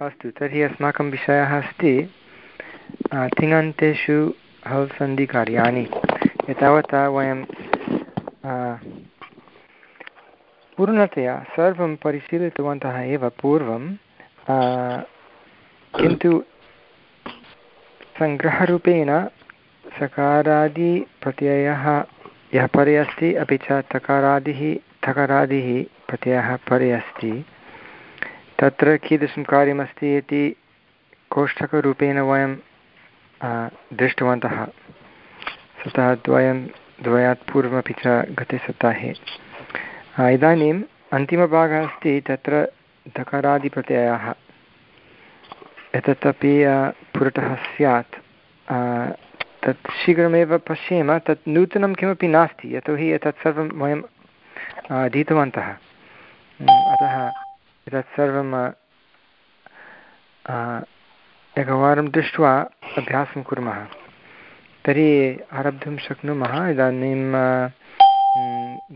अस्तु तर्हि अस्माकं विषयः अस्ति तिङन्तेषु हल् सन्धिकार्याणि एतावता वयं पूर्णतया सर्वं परिशीलितवन्तः एव पूर्वं किन्तु सङ्ग्रहरूपेण सकारादिप्रत्ययः यः परे अस्ति, अपि च तकारादिः, थकारादिः प्रत्ययः परे अस्ति। तत्र कीदृशं कार्यमस्ति इति कोष्ठकरूपेण वयं दृष्टवन्तः। सतः द्वयं, द्वयात् पूर्वमपि च गते सप्ताहे। इदानीम् अन्तिमभागः अस्ति तत्र धकारादिप्रत्ययाः एतदपि पुरतः स्यात्। तत् शीघ्रमेव पश्येम, तत् नूतनं किमपि नास्ति, यतोहि एतत् सर्वं वयम् अधीतवन्तः। अतः एतत् सर्वं एकवारं दृष्ट्वा अभ्यासं कुर्मः तर्हि आरब्धुं शक्नुमः इदानीं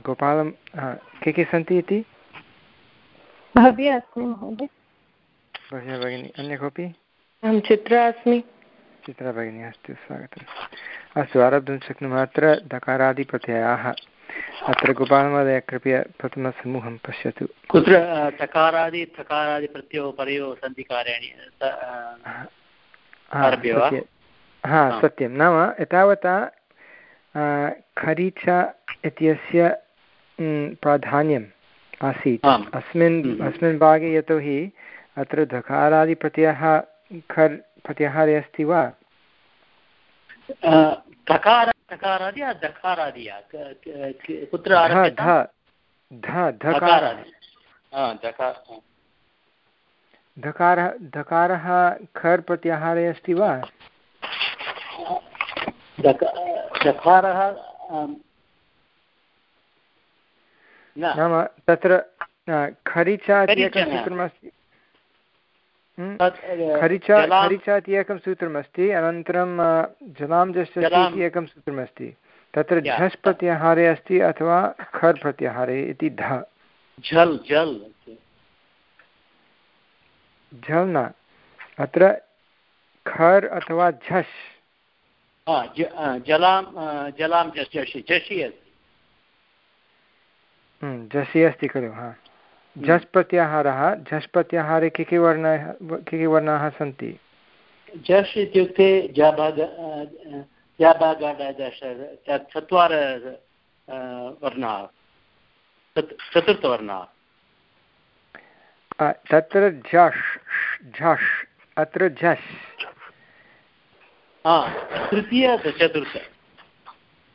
गोपालं के के सन्ति इति? भव्य अस्मि महोदय। भव्या भगिनी अन्य कोऽपि? अहं चित्रा अस्मि। चित्रा भगिनी अस्तु स्वागतम्। अस्तु आरब्धुं शक्नुमः। अत्र दकारादिप्रत्ययाः अत्र गोपालमहोदय कृपया प्रथमसमूहं पश्यतु। कुत्र तकारादि थकारादिप्रत्ययो परयो सन्ति कार्याणि हा सत्यं। नाम एतावता खरीच इत्यस्य प्राधान्यम् आसीत्। अस्मिन् हम्म। अस्मिन् भागे यतोहि अत्र धकारादिप्रत्ययः खर् प्रत्याहारे अस्ति वा? कुत्र धकारः धकारः खर् प्रत्याहारे अस्ति वा? धकारः नाम तत्र खरिचा एकं सूत्रमस्ति खरिचा खरिचा इति एकं सूत्रमस्ति अनन्तरं जलां इति एकं सूत्रमस्ति। तत्र झस् प्रत्याहारे अस्ति अथवा खर् प्रत्याहारे इति ध। झल् झल्। झल् न अत्र खर् अथवा झस्। जलां जलां झषि अस्ति खलु हा। झस् प्रत्याहारः झस् प्रत्याहारे के के वर्णाः के के वर्णाः सन्ति? झस् इत्युक्ते चत्वार वर्णाः चतुर्थवर्णाः। तत्र झष् झष् अत्र झस्। तृतीय चतुर्थ।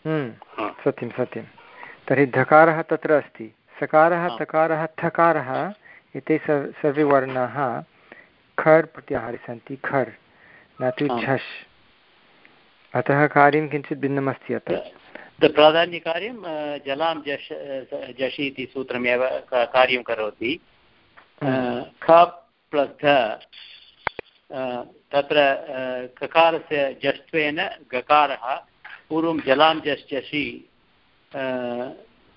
हम्म, सत्यं सत्यं। तर्हि धकारः तत्र अस्ति। सकारः तकारः थकारः एते सर्वे वर्णाः खर् प्रत्याहारे सन्ति खर् न तु झष् अतः कार्यं किञ्चित् भिन्नमस्ति अत्र। प्राधान्यकार्यं जलां जश् जषि इति सूत्रमेव कार्यं करोति। ख प्लस् तत्र ककारस्य जष्ट्वेन गकारः पूर्वं जलां जश् जषि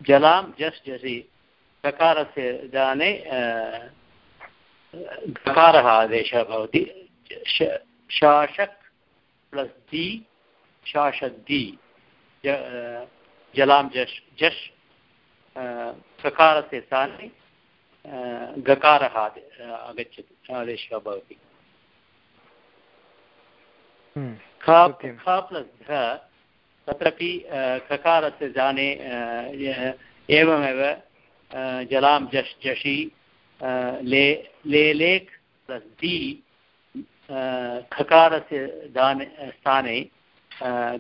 जलां जस् जसि। ककारस्य दाने गकारः आदेशः भवति। शाषक् प्लस् दि शाषद्दि जलां जश् जश् ककारस्य स्थाने गकारः आगच्छति आदेशः भवति। हम्म, ख प्लस् ध तत्रापि ककारस्य जाने एवमेव जलां जश् जषि ले ले लेक् प्लस् दि खकारस्य दाने, स्थाने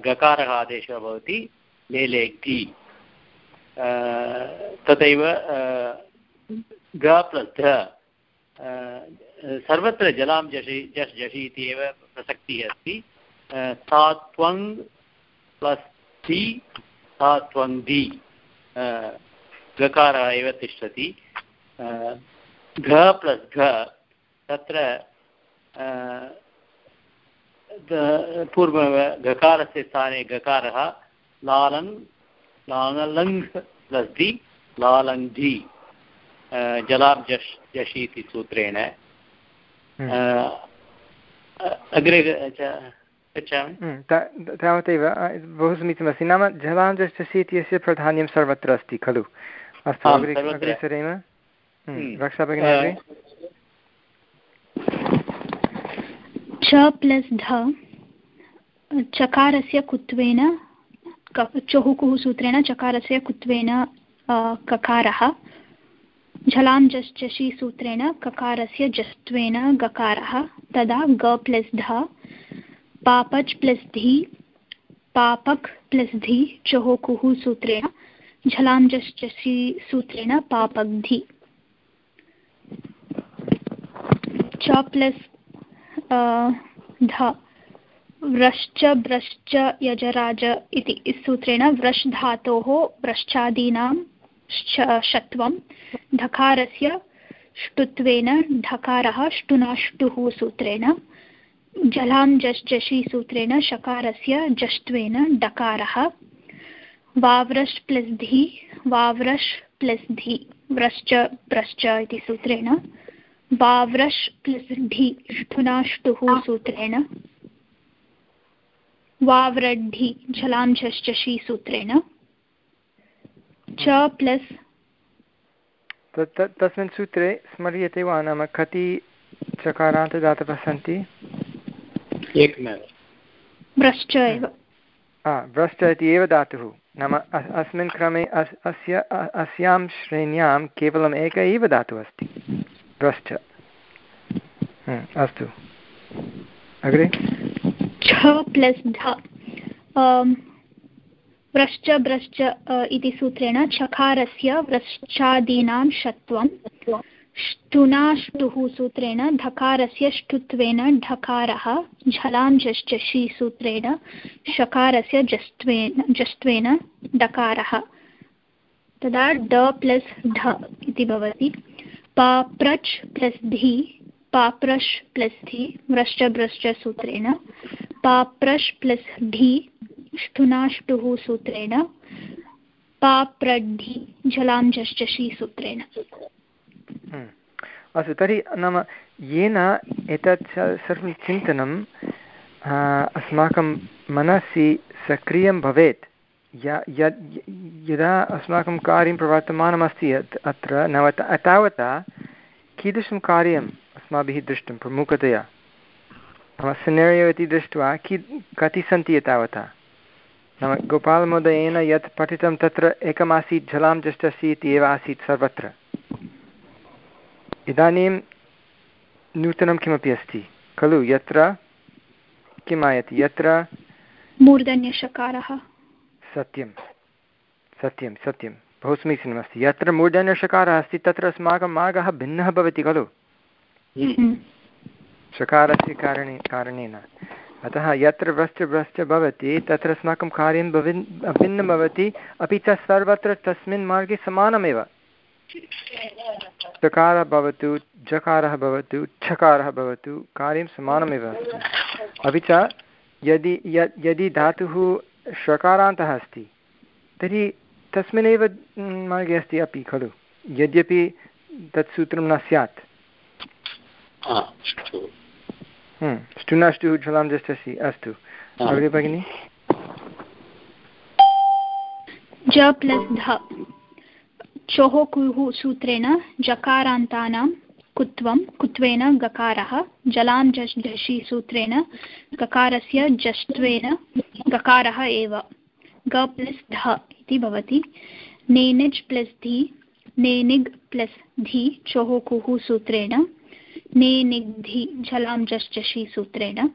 गकारः आदेशः भवति, ले लेक् दि तथैव ग प्लस् ध सर्वत्र जलां जषि जश् जषि इति एव प्रसक्तिः अस्ति। सा त्वङ् प्लस् ति सा दि एव तिष्ठति। घ प्लस् घ तत्र पूर्वमेव घकारस्य स्थाने गकारः लालङ् लालङ् प्लस् दि लालङ् धि जषि इति सूत्रेण। अग्रे गच्छामि तावदेव बहु समीचीनमस्ति। नाम जलाञ्जस्य इत्यस्य प्राधान्यं सर्वत्र अस्ति खलु? अस्तु अग्रे सरेम रक्षा भगिनी अग्रे। च प्लस् ध चकारस्य कुत्वेन चहुकुः सूत्रेण चकारस्य कुत्वेन ककारः। झलां जश्चषि सूत्रेण ककारस्य जस्त्वेन गकारः। तदा ग प्लस् ध। पापच् प्लस् धी, पापक् प्लस् धी चहोकुः सूत्रेण झलां जश्चषि सूत्रेण पापग्धि च प्लस् ध, व्रश्च, ब्रश्च, यजराज इति सूत्रेण, व्रश् धातोः व्रश्चादीनां शत्वं, ढकारस्य ष्टुत्वेन ढकारः ष्टुनाष्टुः सूत्रेण। जलां जश्चषि सूत्रेण शकारस्य जष्ट्वेन डकारः। वाव्रश् प्लस् धि, वाव्रश् प्लस् धि, व्रश्च ब्रश्च इति सूत्रेण। वाव्रश् प्लस् ढि ष्ठुनाष्टुः सूत्रेण। वाव्रड्ढि झलां झश्चषि सूत्रेण। च प्लस् तस्मिन् सूत्रे स्मर्यते वा नाम कति चकारान्तदातवः सन्ति? एकमेव। व्रश्च एव। व्रश्च इति एव धातुः। नाम अस्मिन् क्रमे अस्य अस्यां श्रेण्यां केवलम् एक एव धातुः अस्ति। व्रश्च अस्तु। अग्रे? छ प्लस् ध। व्रश्च ब्रश्च इति सूत्रेण चकारस्य व्रश्चादीनां षत्वं ष्टुनाष्टुः सूत्रेण धकारस्य ष्टुत्वेन ढकारः झलां जश्चषि सूत्रेण शकारस्य जस्त्वेन जस्त्वेन डकारः। तदा ड प्लस् ढ इति भवति। पाप्रच् प्लस् धी, पाप्रश् प्लस् धी, व्रश्च ब्रश्च सूत्रेण। पाप्रश् प्लस् ढी ष्ठुनाष्टुः सूत्रेण। पाप्रड्ढि झलां झश्चषि सूत्रेण हम्म। अस्तु, तर्हि नाम येन एतत् सर्वं चिन्तनं अस्माकं मनसि सक्रियं भवेत् यदा अस्माकं कार्यं प्रवर्तमानमस्ति यत् अत्र, नाम तावता कीदृशं कार्यम् अस्माभिः दृष्टं प्रमुखतया? नाम सिनेरियो इति दृष्ट्वा कि, कति सन्ति एतावता? नाम गोपालमहोदयेन यत् पठितं तत्र एकमासीत् झलां जष्टसि इति एव आसीत् सर्वत्र। इदानीं नूतनं किमपि अस्ति? खलु यत्र किम् आयति? यत्र मूर्धन्यषकारः। सत्यं। सत्यं सत्यं। बहु समीचीनमस्ति यत्र मूर्धन्यषकारः अस्ति तत्र अस्माकं मार्गः भिन्नः भवति खलु? हम्म। षकारस्य कारणे कारणेन। अतः यत्र व्रश्च भवति तत्र अस्माकं कार्यं भविन् भिन्नं भवति। अपि च सर्वत्र तस्मिन् मार्गे समानमेव। चकारः भवतु जकारः भवतु छकारः भवतु कार्यं समानमेव। अस्ति अपि च यदि यदि धातुः षकारान्तः अस्ति तर्हि तस्मिन्नेव मार्गे अस्ति अपि खलु। यद्यपि तत् सूत्रं न स्यात्। ष्टुनाष्टुः झलां जष्टसि अस्तु। अग्रे भगिनि। ज प्लस् ध। चोः कुः सूत्रेण जकारान्तानां कुत्वं कुत्वेन गकारः जलां जश् झषि सूत्रेण गकारस्य जष्ट्वेन गकारः एव। ग प्लस् ध इति भवति। नेनिज् प्लस् धि नेनिग् प्लस् धि चोः कुः सूत्रेण ने निग्धि झलां जश्चषि सूत्रेण।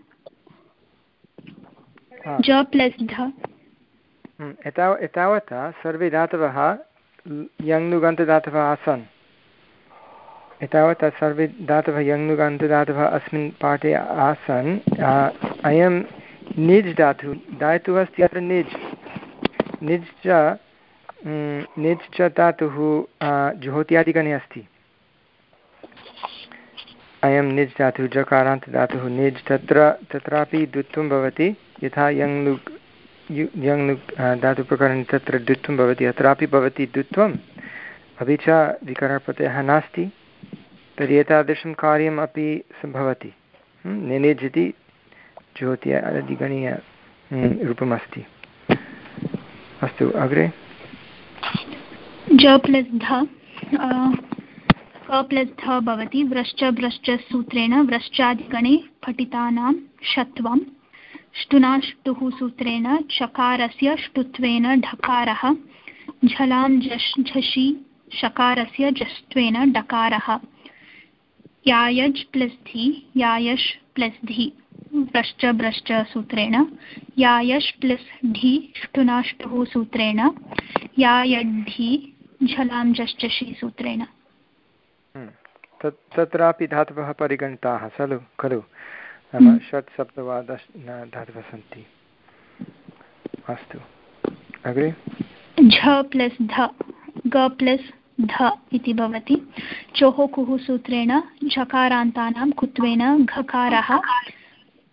ज प्लस् ध। हम्म, एतावता सर्वे धातवः यङ्नुगन्तदातवः आसन्। एतावता सर्वे धातवः यङ्नुगन्तदातवः अस्मिन् पाठे आसन्। अयं निज् धातु धातुः अस्ति अत्र निज्। निज् च निज् च धातुः ज्योत्यादिगणे अस्ति। अयं निज् धातुः जकारान्त धातुः निज् तत्र, तत्रापि द्वित्वं भवति। यथा यङ् लुक् यङ् धातुप्रकरणे तत्र द्वित्वं भवति, अत्रापि भवति द्वित्वम्। अपि च विकरणप्रत्ययः नास्ति, तर्हि एतादृशं कार्यम् अपि भवति निनिज् ज्योति अधिगणीय रूपमस्ति। अस्तु, अग्रे? ज भवति, व्रश्च भ्रश्च सूत्रेण, व्रश्चादिगणे पठितानां षत्वं ष्टुनाष्टुः सूत्रेण चकारस्य ष्टुत्वेन ढकारः, झलां झष् झषि शकारस्य जष्ट्वेन डकारः। यायज् प्लस् धि, यायश् प्लस् धि व्रश्च भ्रश्च सूत्रेण। यायश् प्लस् ढि, ष्टुनाष्टुः सूत्रेण। यायड्ढि झलां जश्चषि सूत्रेण। हम्म। तत्रापि धातवः परिगणिताः, खलु खलु। नाम हम्म। षट् सप्त वा दश धातवः सन्ति अस्तु। अग्रे? झ प्लस् ध ग प्लस् ध इति भवति। चोः कुः सूत्रेण झकारान्तानां कुत्वेन घकारः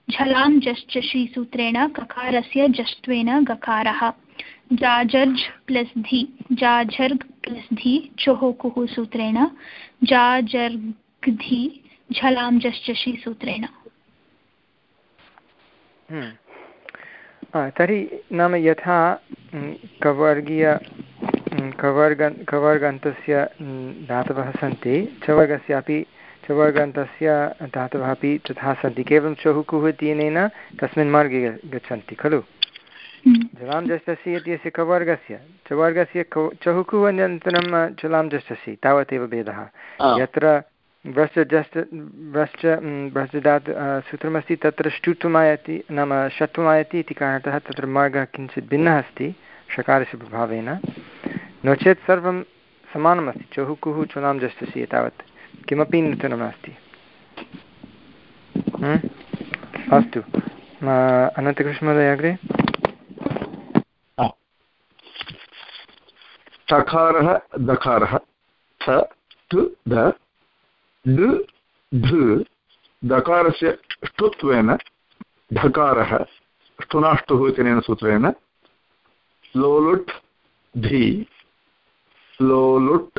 झलां जश्चषि सूत्रेण ककारस्य जष्ट्वेन गकारः। जाजर्ज् प्लस् धि जाझर्ग् प्लस् धि चोः कुः सूत्रेण जाजर्ग्धि झलां जश्चषि सूत्रेण हम्म। तर्हि नाम यथा कवर्गीय कवर्ग कवर्गन्तस्य धातवः सन्ति। चवर्गस्यापि चवर्गन्तस्य धातवः अपि तथा सन्ति। केवलं चहुकुः इत्यनेन तस्मिन् मार्गे गच्छन्ति खलु? जलां जष्टसि इत्यस्य कवर्गस्य चवर्गस्य चहुकुः अनन्तरं चलां जष्टसि तावदेव भेदः। यत्र व्रश्च व्रश्चदात् सूत्रमस्ति तत्र ष्टुत्वमायति नाम षत्वमायति इति कारणतः तत्र मार्गः किञ्चित् भिन्नः अस्ति षकारस्य प्रभावेन नो चेत् सर्वं समानमस्ति, चहुकुः, चुनां जष्टसि एतावत्। किमपि नूतनं नास्ति अस्तु। अनन्तकृष्णमहोदय अग्रे तकारः, दकारः ढ ध दकारस्य ष्टुत्वेन, ढकारः, ष्टुनाष्टुः इत्यनेन सूत्रेण, लोलुट्, धी, लोलुट्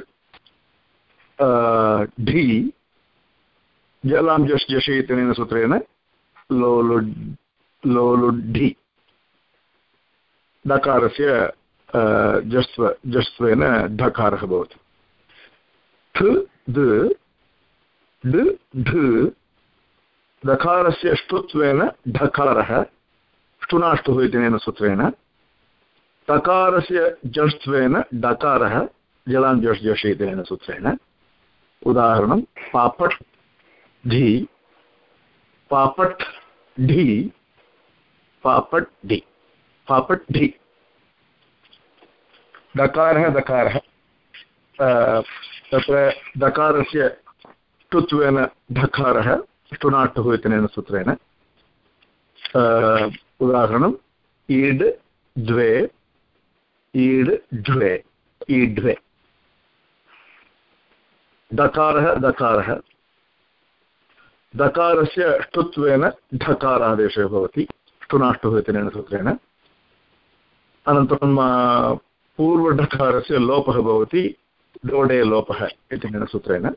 ढि, जलां जश् जषि इत्यनेन सूत्रेण, लोलुड्, लोलुड्ढि दकारस्य जस्व जस्त्वेन ढकारः भवति। ढ दकारस्य ष्टुत्वेन ढकारः ष्टुनाष्टुः इत्यनेन सूत्रेण तकारस्य जष्ट्वेन डकारः जलां जष् जषि इत्यनेन सूत्रेण। उदाहरणं, पापट् ढि पापट् ढि पापट् ढि पापट् ढि। दकारः दकारः तत्र दकारस्य टुत्वेन ढकारः टुनाटुः इत्यनेन सूत्रेण। उदाहरणम्, ईड्, द्वे ईड्, द्वे ईड्वे दकारः दकारः दकारस्य ष्टुत्वेन ढकारादेशः भवति ष्टुनाष्टुः इत्यनेन सूत्रेण। अनन्तरं पूर्वढकारस्य लोपः भवति, दोडे लोपः इत्यनेन सूत्रेण।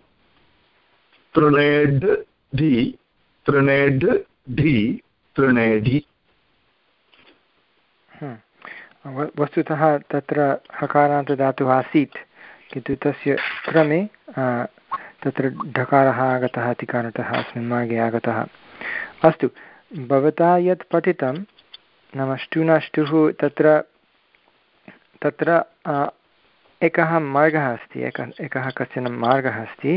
तृणेड् धि तृणेड् धि तृणेढि। वस्तुतः तत्र हकारान्तदातुः आसीत्, किन्तु तस्य क्रमे तत्र ढकारः आगतः इति कारणतः अस्मिन् मार्गे आगतः। अस्तु, भवता यत् पठितं, नाम ष्टुनष्टुः तत्र तत्र एकः मार्गः अस्ति, एकः एकः कश्चन मार्गः अस्ति।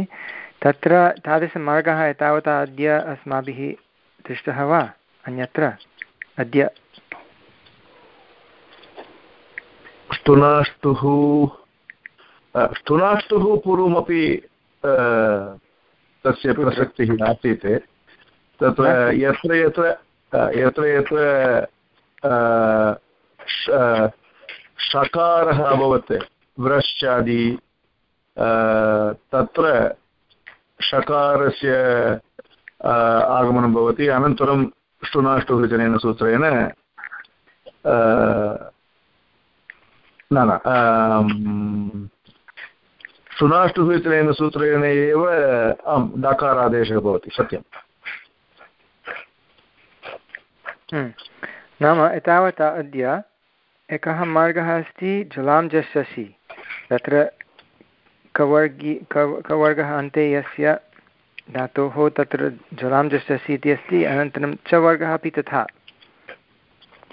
तत्र तादृशमार्गः एतावता अद्य अस्माभिः दृष्टः वा? अन्यत्र अद्य ष्टुनाष्टुः ष्टुनाष्टुः पूर्वमपि तस्य प्रसक्तिः आसीत् तत्र यत्र यत्र यत्र यत्र षकारः अभवत् व्रश्चादि तत्र षकारस्य आगमनं भवति। अनन्तरं ष्टुनाष्टुभजनेन सूत्रेण न न सुनाष्टुसूत्रेण सूत्रेण एव आम् डाकारादेशः भवति, सत्यम्। हम्म। नाम एतावता अद्य एकः मार्गः अस्ति जलां जस्यसि तत्र कवर्गि कव कवर्गः अन्ते यस्य धातोः तत्र जलां जस्यसि इति अस्ति अनन्तरं च वर्गः अपि तथा।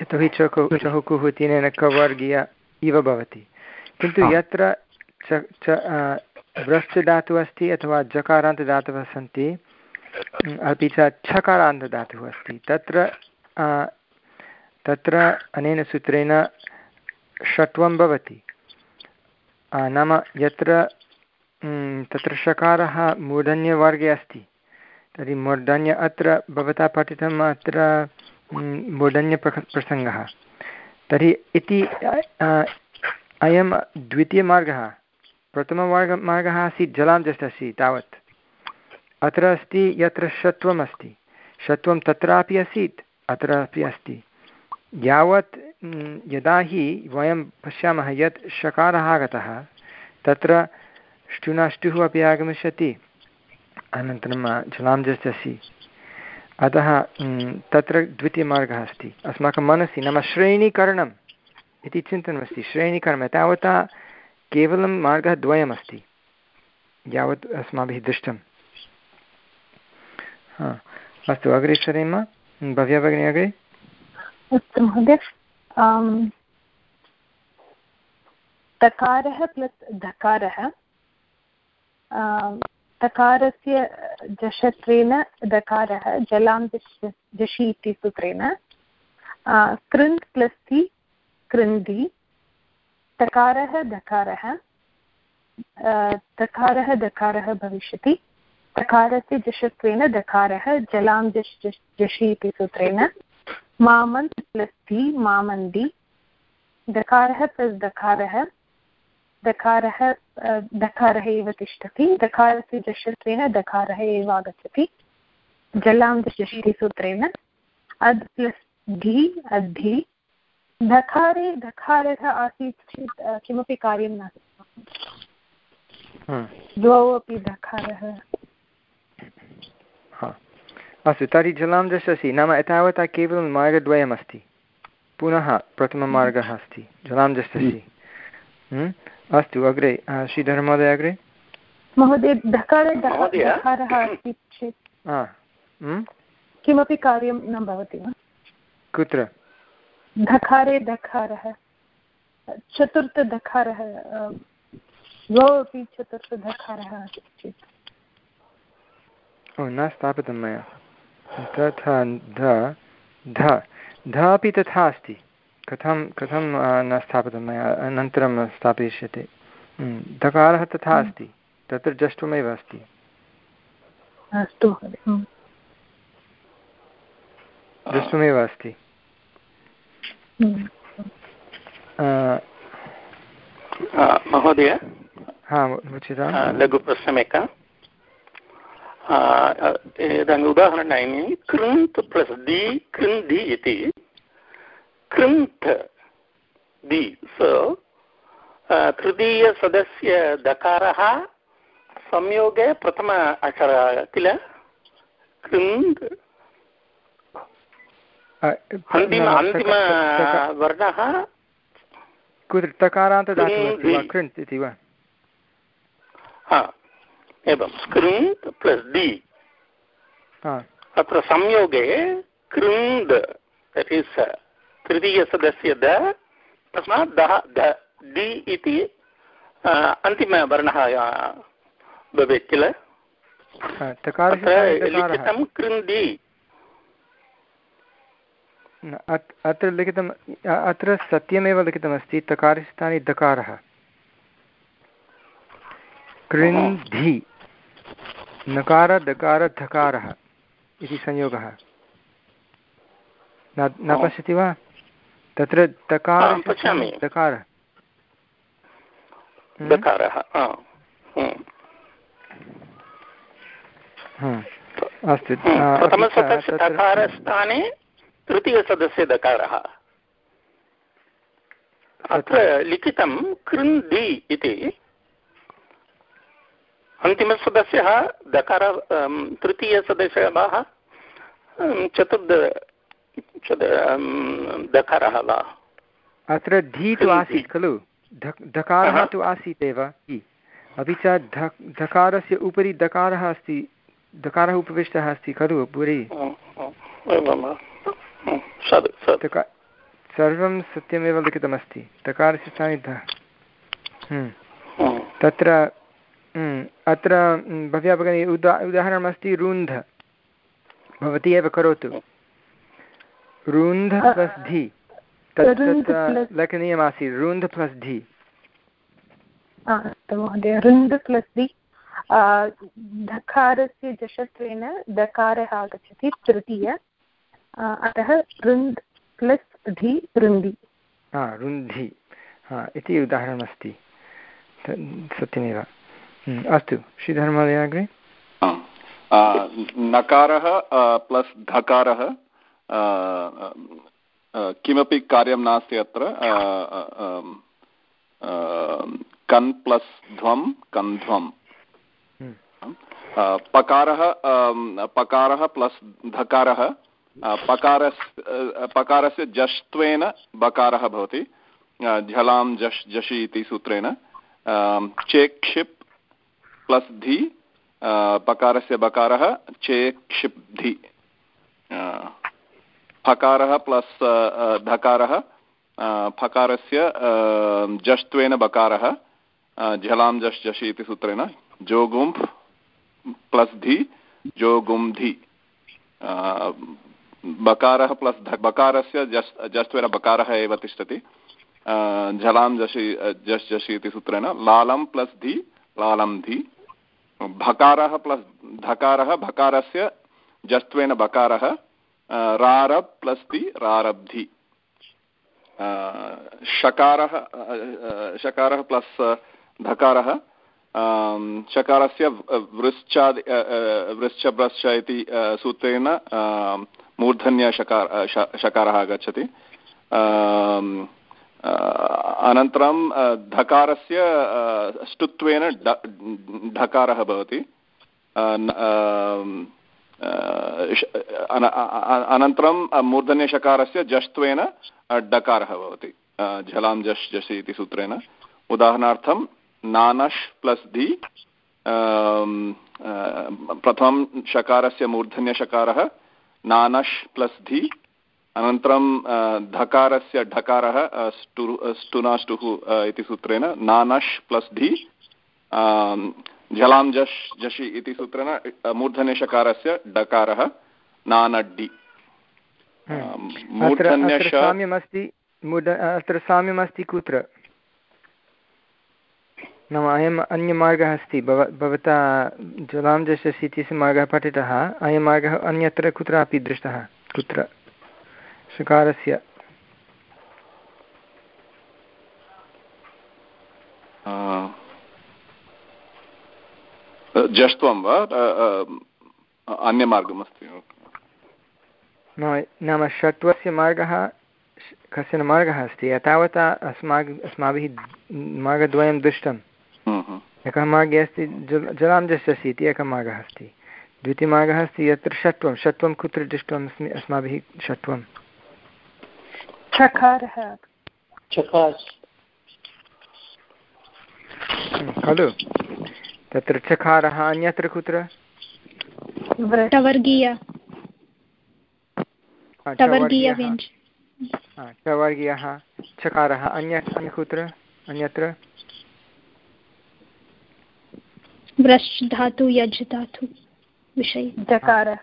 यतोहि चकु चहुकुः इत्यनेन कवर्गीय इव भवति। किन्तु यत्र च च व्रश्च धातुः अस्ति अथवा जकारान्तदातवः सन्ति अपि च छकारान्तदातुः अस्ति तत्र तत्र अनेन सूत्रेण षट्वं भवति। नाम यत्र तत्र षकारः मूर्धन्यवर्गे अस्ति। तर्हि मूर्धन्य अत्र भवता पठितम् अत्र मूर्धन्यप्रसङ्गः तर्हि इति अयं द्वितीयमार्गः। प्रथममार्ग, मार्गः आसीत् जलां जस्ति तावत्। अत्र अस्ति, यत्र षत्वम् अस्ति। षत्वं तत्रापि आसीत्, अत्रापि अस्ति। यावत् यदा हि वयं पश्यामः यत् षकारः आगतः, तत्र ष्टुनाष्टुः अपि आगमिष्यति, अनन्तरं जलां जस्यसि अतः तत्र द्वितीयमार्गः अस्ति। अस्माकं मनसि, नाम श्रेणीकरणम् इति चिन्तनमस्ति। श्रेणीकरणं तावता केवलं मार्गः द्वयमस्ति, यावत् अस्माभिः दृष्टं हा, अस्तु, अग्रे सरेम। भव्या भगिनी, अग्रे? अस्तु, महोदय। तकारः प्लस् धकारः तकारस्य जषत्वेन दकारः जलां जश् जषि इति सूत्रेण कृन्द् प्लस् सि, कृन्दि, तकारः दकारः तकारः दकारः भविष्यति, तकारस्य जषत्वेन दकारः जलां जश् जषि इति सूत्रेण मामन्त् प्लस् दि मामन्दी, दकारः प्लस् दकारः दकारः दकारः एव तिष्ठति। दकारस्य जषत्वेन दकारः एव आगच्छति। जलां जषि सूत्रेण अद् प्लस् धि अद्धि दकारे दकारः आसीत् चेत् किमपि कार्यं नास्ति। द्वौ अपि दकारः। अस्तु तर्हि जलां दशसि नाम एतावता केवलं मार्गद्वयमस्ति। पुनः प्रथममार्गः अस्ति। जलां दशसि अस्तु अग्रे श्रीधरमहोदय अग्रे? महोदय धकारे अस्ति चेत्। किमपि कार्यं न भवति वा? कुत्र? धकारे धकारः चतुर्थधकारः द्वौ अपि चतुर्थधकारः अस्ति चेत्। ओ न स्थापितं मया। तथा ध ध ध अपि तथा अस्ति। कथं कथं न स्थापितं मया अनन्तरं स्थापयिष्यते। धकारः तथा अस्ति तत्र जष्टुमेव अस्ति। अस्तु द्रष्टुमेव अस्ति। महोदय? हा इदानीम् उदाहरणानि कृन्त् प्लस् दि कृन्दि इति। कृन्त् दि सो तृतीयसदस्य दकारः संयोगे प्रथम अक्षर किल? कृन्द्। अन्तिम अन्तिमवर्णः कुत्र तकारान्तदातुः कृन्त् इति वा? एवं कृन्द् प्लस् दि। अत्र संयोगे कृन्द् दट् इस् तृतीयसदस्य द तस्मात् दः द दि इति अन्तिमवर्णः भवेत् किल? लिखितं कृन्दि। अत्र लिखितम् अत्र सत्यमेव लिखितमस्ति तकारस्य स्थाने दकारः। कृन्धि। नकार दकार धकारः इति संयोगः। न पश्यति वा? तत्र तकार पश्यामि। दकारः दकारः अस्तु प्रथमसदस्य दकारस्थाने तृतीयसदस्य दकारः। अत्र लिखितं कृन्दि इति। अन्तिमसदस्यः दकार तृतीयसदस्यः चतुर्द दकारः वा? अत्र धी तु आसीत् खलु। धकारः तु आसीत् एव अपि च धकारस्य उपरि दकारः अस्ति दकारः उपविष्टः अस्ति खलु उपरि सर्वं सत्यमेव लिखितमस्ति। तकारस्य स्थाने ध। हम्म। तत्र हम्म, अत्र हम्म, भव्या भगिनी उदा उदाहरणमस्ति रुन्ध। भवती एव करोतु। रुन्ध प्लस् धि तत् लेखनीयमासीत् रुन्ध प्लस् धि महोदय रुन्ध प्लस् धि धकारस्य जषत्वेन दकारः आगच्छति तृतीय। अतः रुन्द् प्लस् धि रुन्धि। हा रुन्धि। हा इति उदाहरणमस्ति। सत्यमेव। हम्म, अस्तु श्रीधर्ममहोदय अग्रे? नकारः प्लस् धकारः। किमपि कार्यं नास्ति अत्र कन् प्लस् ध्वं कन्ध्वम् हम्म। पकारः पकारः प्लस् धकारः पकारस् पकारस्य जष्ट्वेन बकारः भवति झलां जश् जषि इति सूत्रेण चेक्षिप् प्लस् धि पकारस्य बकारः चेक्षिप्धि फकारः प्लस् धकारः फकारस्य जष्ट्वेन बकारः झलां जश् जषि इति सूत्रेण जोगुम्फ् प्लस् धि जोगुम्धि बकारः प्लस् बकारस्य जस् जस्त्वेन बकारः एव तिष्ठति। झलां जषि जस् जषि इति सूत्रेण, लालं प्लस् धि, लालं धि। भकारः प्लस्, धकारः, भकारस्य जस्त्वेन बकारः रारब् प्लस् धि रारब्धि। शकारः शकारः प्लस् धकारः शकारस्य वृश्चादि वृश्च इति सूत्रेण मूर्धन्यशकार शकारः आगच्छति। अनन्तरं धकारस्य ष्टुत्वेन ढकारः भवति। अनन्तरं मूर्धन्यशकारस्य जष्ट्वेन डकारः भवति। झलां जश् जषि इति सूत्रेण। उदाहरणार्थं, नानश् प्लस् धि प्रथमं शकारस्य मूर्धन्यशकारः, नानश् प्लस् धि अनन्तरं धकारस्य ढकारः स्टु स्टुनाष्टुः इति सूत्रेण, नानश् प्लस् धि झलां जश् जषि इति सूत्रेण मूर्धन्यषकारस्य डकारः नानड्डि। साम्यमस्ति अत्र साम्यमस्ति कुत्र? नाम अयम् अन्यमार्गः अस्ति भव भवता जलां जषसि इत्यस्य मार्गः पठितः अयं मार्गः अन्यत्र कुत्रापि दृष्टः? कुत्र? सकारस्य जष्ट्वं वा अन्यमार्गमस्ति। नाम षट्वस्य मार्गः कश्चन मार्गः अस्ति। एतावता अस्माभिः अस्माभिः मार्गद्वयं दृष्टं एकः मार्गे अस्ति जल जलां जलाञ्जस्यसि इति एकः मार्गः अस्ति। द्वितीयमार्गः अस्ति यत्र षट्वं। षट्वं कुत्र दृष्टम् अस्मि अस्माभिः षट्वं? खलु? तत्र चकारः अन्यत्र कुत्र? चवर्गीयः चकारः अन्य अन्य कुत्र? अन्यत्र? धातु यज् धातु विषये जकारः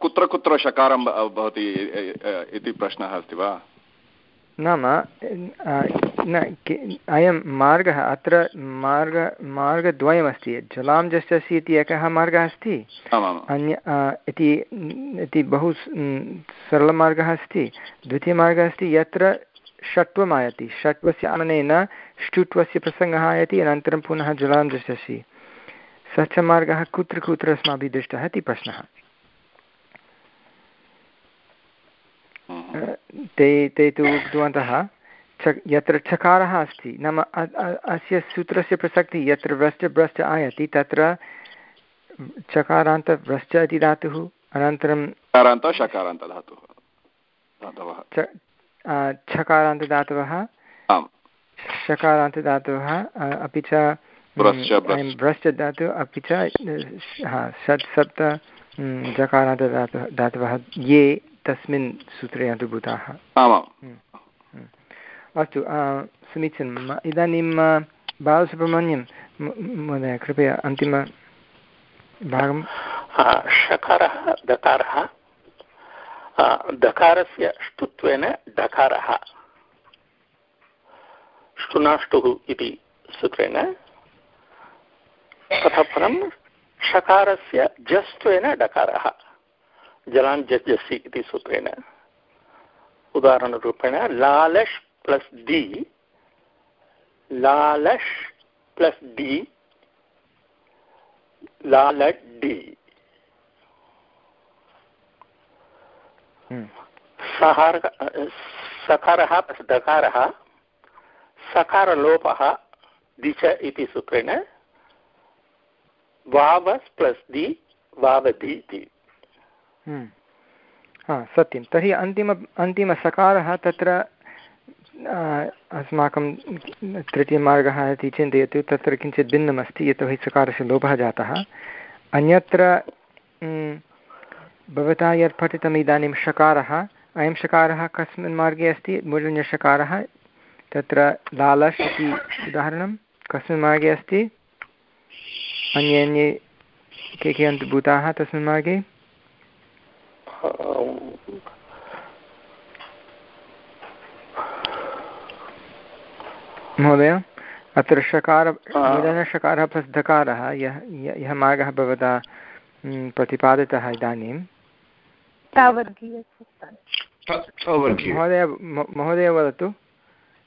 कुत्र कुत्र शकारं भवति इति प्रश्नः अस्ति वा? नाम न अयं मार्गः अत्र मार्ग मार्गद्वयमस्ति। जलां जस्यसि इति एकः मार्गः अस्ति। अन्य इति इति बहु सरलमार्गः अस्ति। द्वितीयमार्गः अस्ति यत्र षट्वम् आयाति। षट्वस्य आननेन ष्टुत्वस्य प्रसङ्गः आयाति अनन्तरं पुनः जलां दृश्यसि स च मार्गः कुत्र कुत्र अस्माभिः दृष्टः इति प्रश्नः। ते ते तु उक्तवन्तः छ यत्र छकारः अस्ति नाम अस्य सूत्रस्य प्रसक्तिः यत्र व्रश्च भ्रश्च आयाति तत्र चकारान्त व्रश्च इति धातुः अनन्तरं छकारान्तदातवः शकारान्तदातवः अपि च भ्रश्च धातुः अपि च षट् सप्त जकारान्तदातवः धातवः ये तस्मिन् सूत्रे अन्तर्भूताः अस्तु समीचीनम् इदानीं बालसुब्रह्मण्यं महोदय कृपया अन्तिम भागं षकारः दकारः। दकारस्य ष्टुत्वेन डकारः। ष्टुनाष्टुः इति सूत्रेण। ततः परं षकारस्य जस्त्वेन डकारः। जलान् जज्जसि इति सूत्रेण। उदाहरणरूपेण लालश् प्लस् डि। लालश् प्लस् डि। लालड्डि सहार सकारः दकारः। सकारलोपः दिच इति सूत्रेण। वावस् प्लस् दि वावधि इति हम्म। हा, सत्यं। तर्हि अन्तिम, अन्तिमसकारः तत्र अस्माकं तृतीयमार्गः इति चिन्तयतु। तत्र किञ्चित् भिन्नमस्ति यतोहि सकारस्य लोपः जातः। अन्यत्र भवता यत् पठितम् इदानीं शकारः, अयं शकारः कस्मिन् मार्गे अस्ति? मूर्धन्यषकारः तत्र लालश् इति उदाहरणं, कस्मिन् मार्गे अस्ति? अन्ये अन्ये के के अन्तर्भूताः तस्मिन् मार्गे? महोदय अत्र शकार निधनशकारः प्लस् धकारः यः यः मार्गः भवता प्रतिपादितः इदानीं? महोदय महोदय वदतु।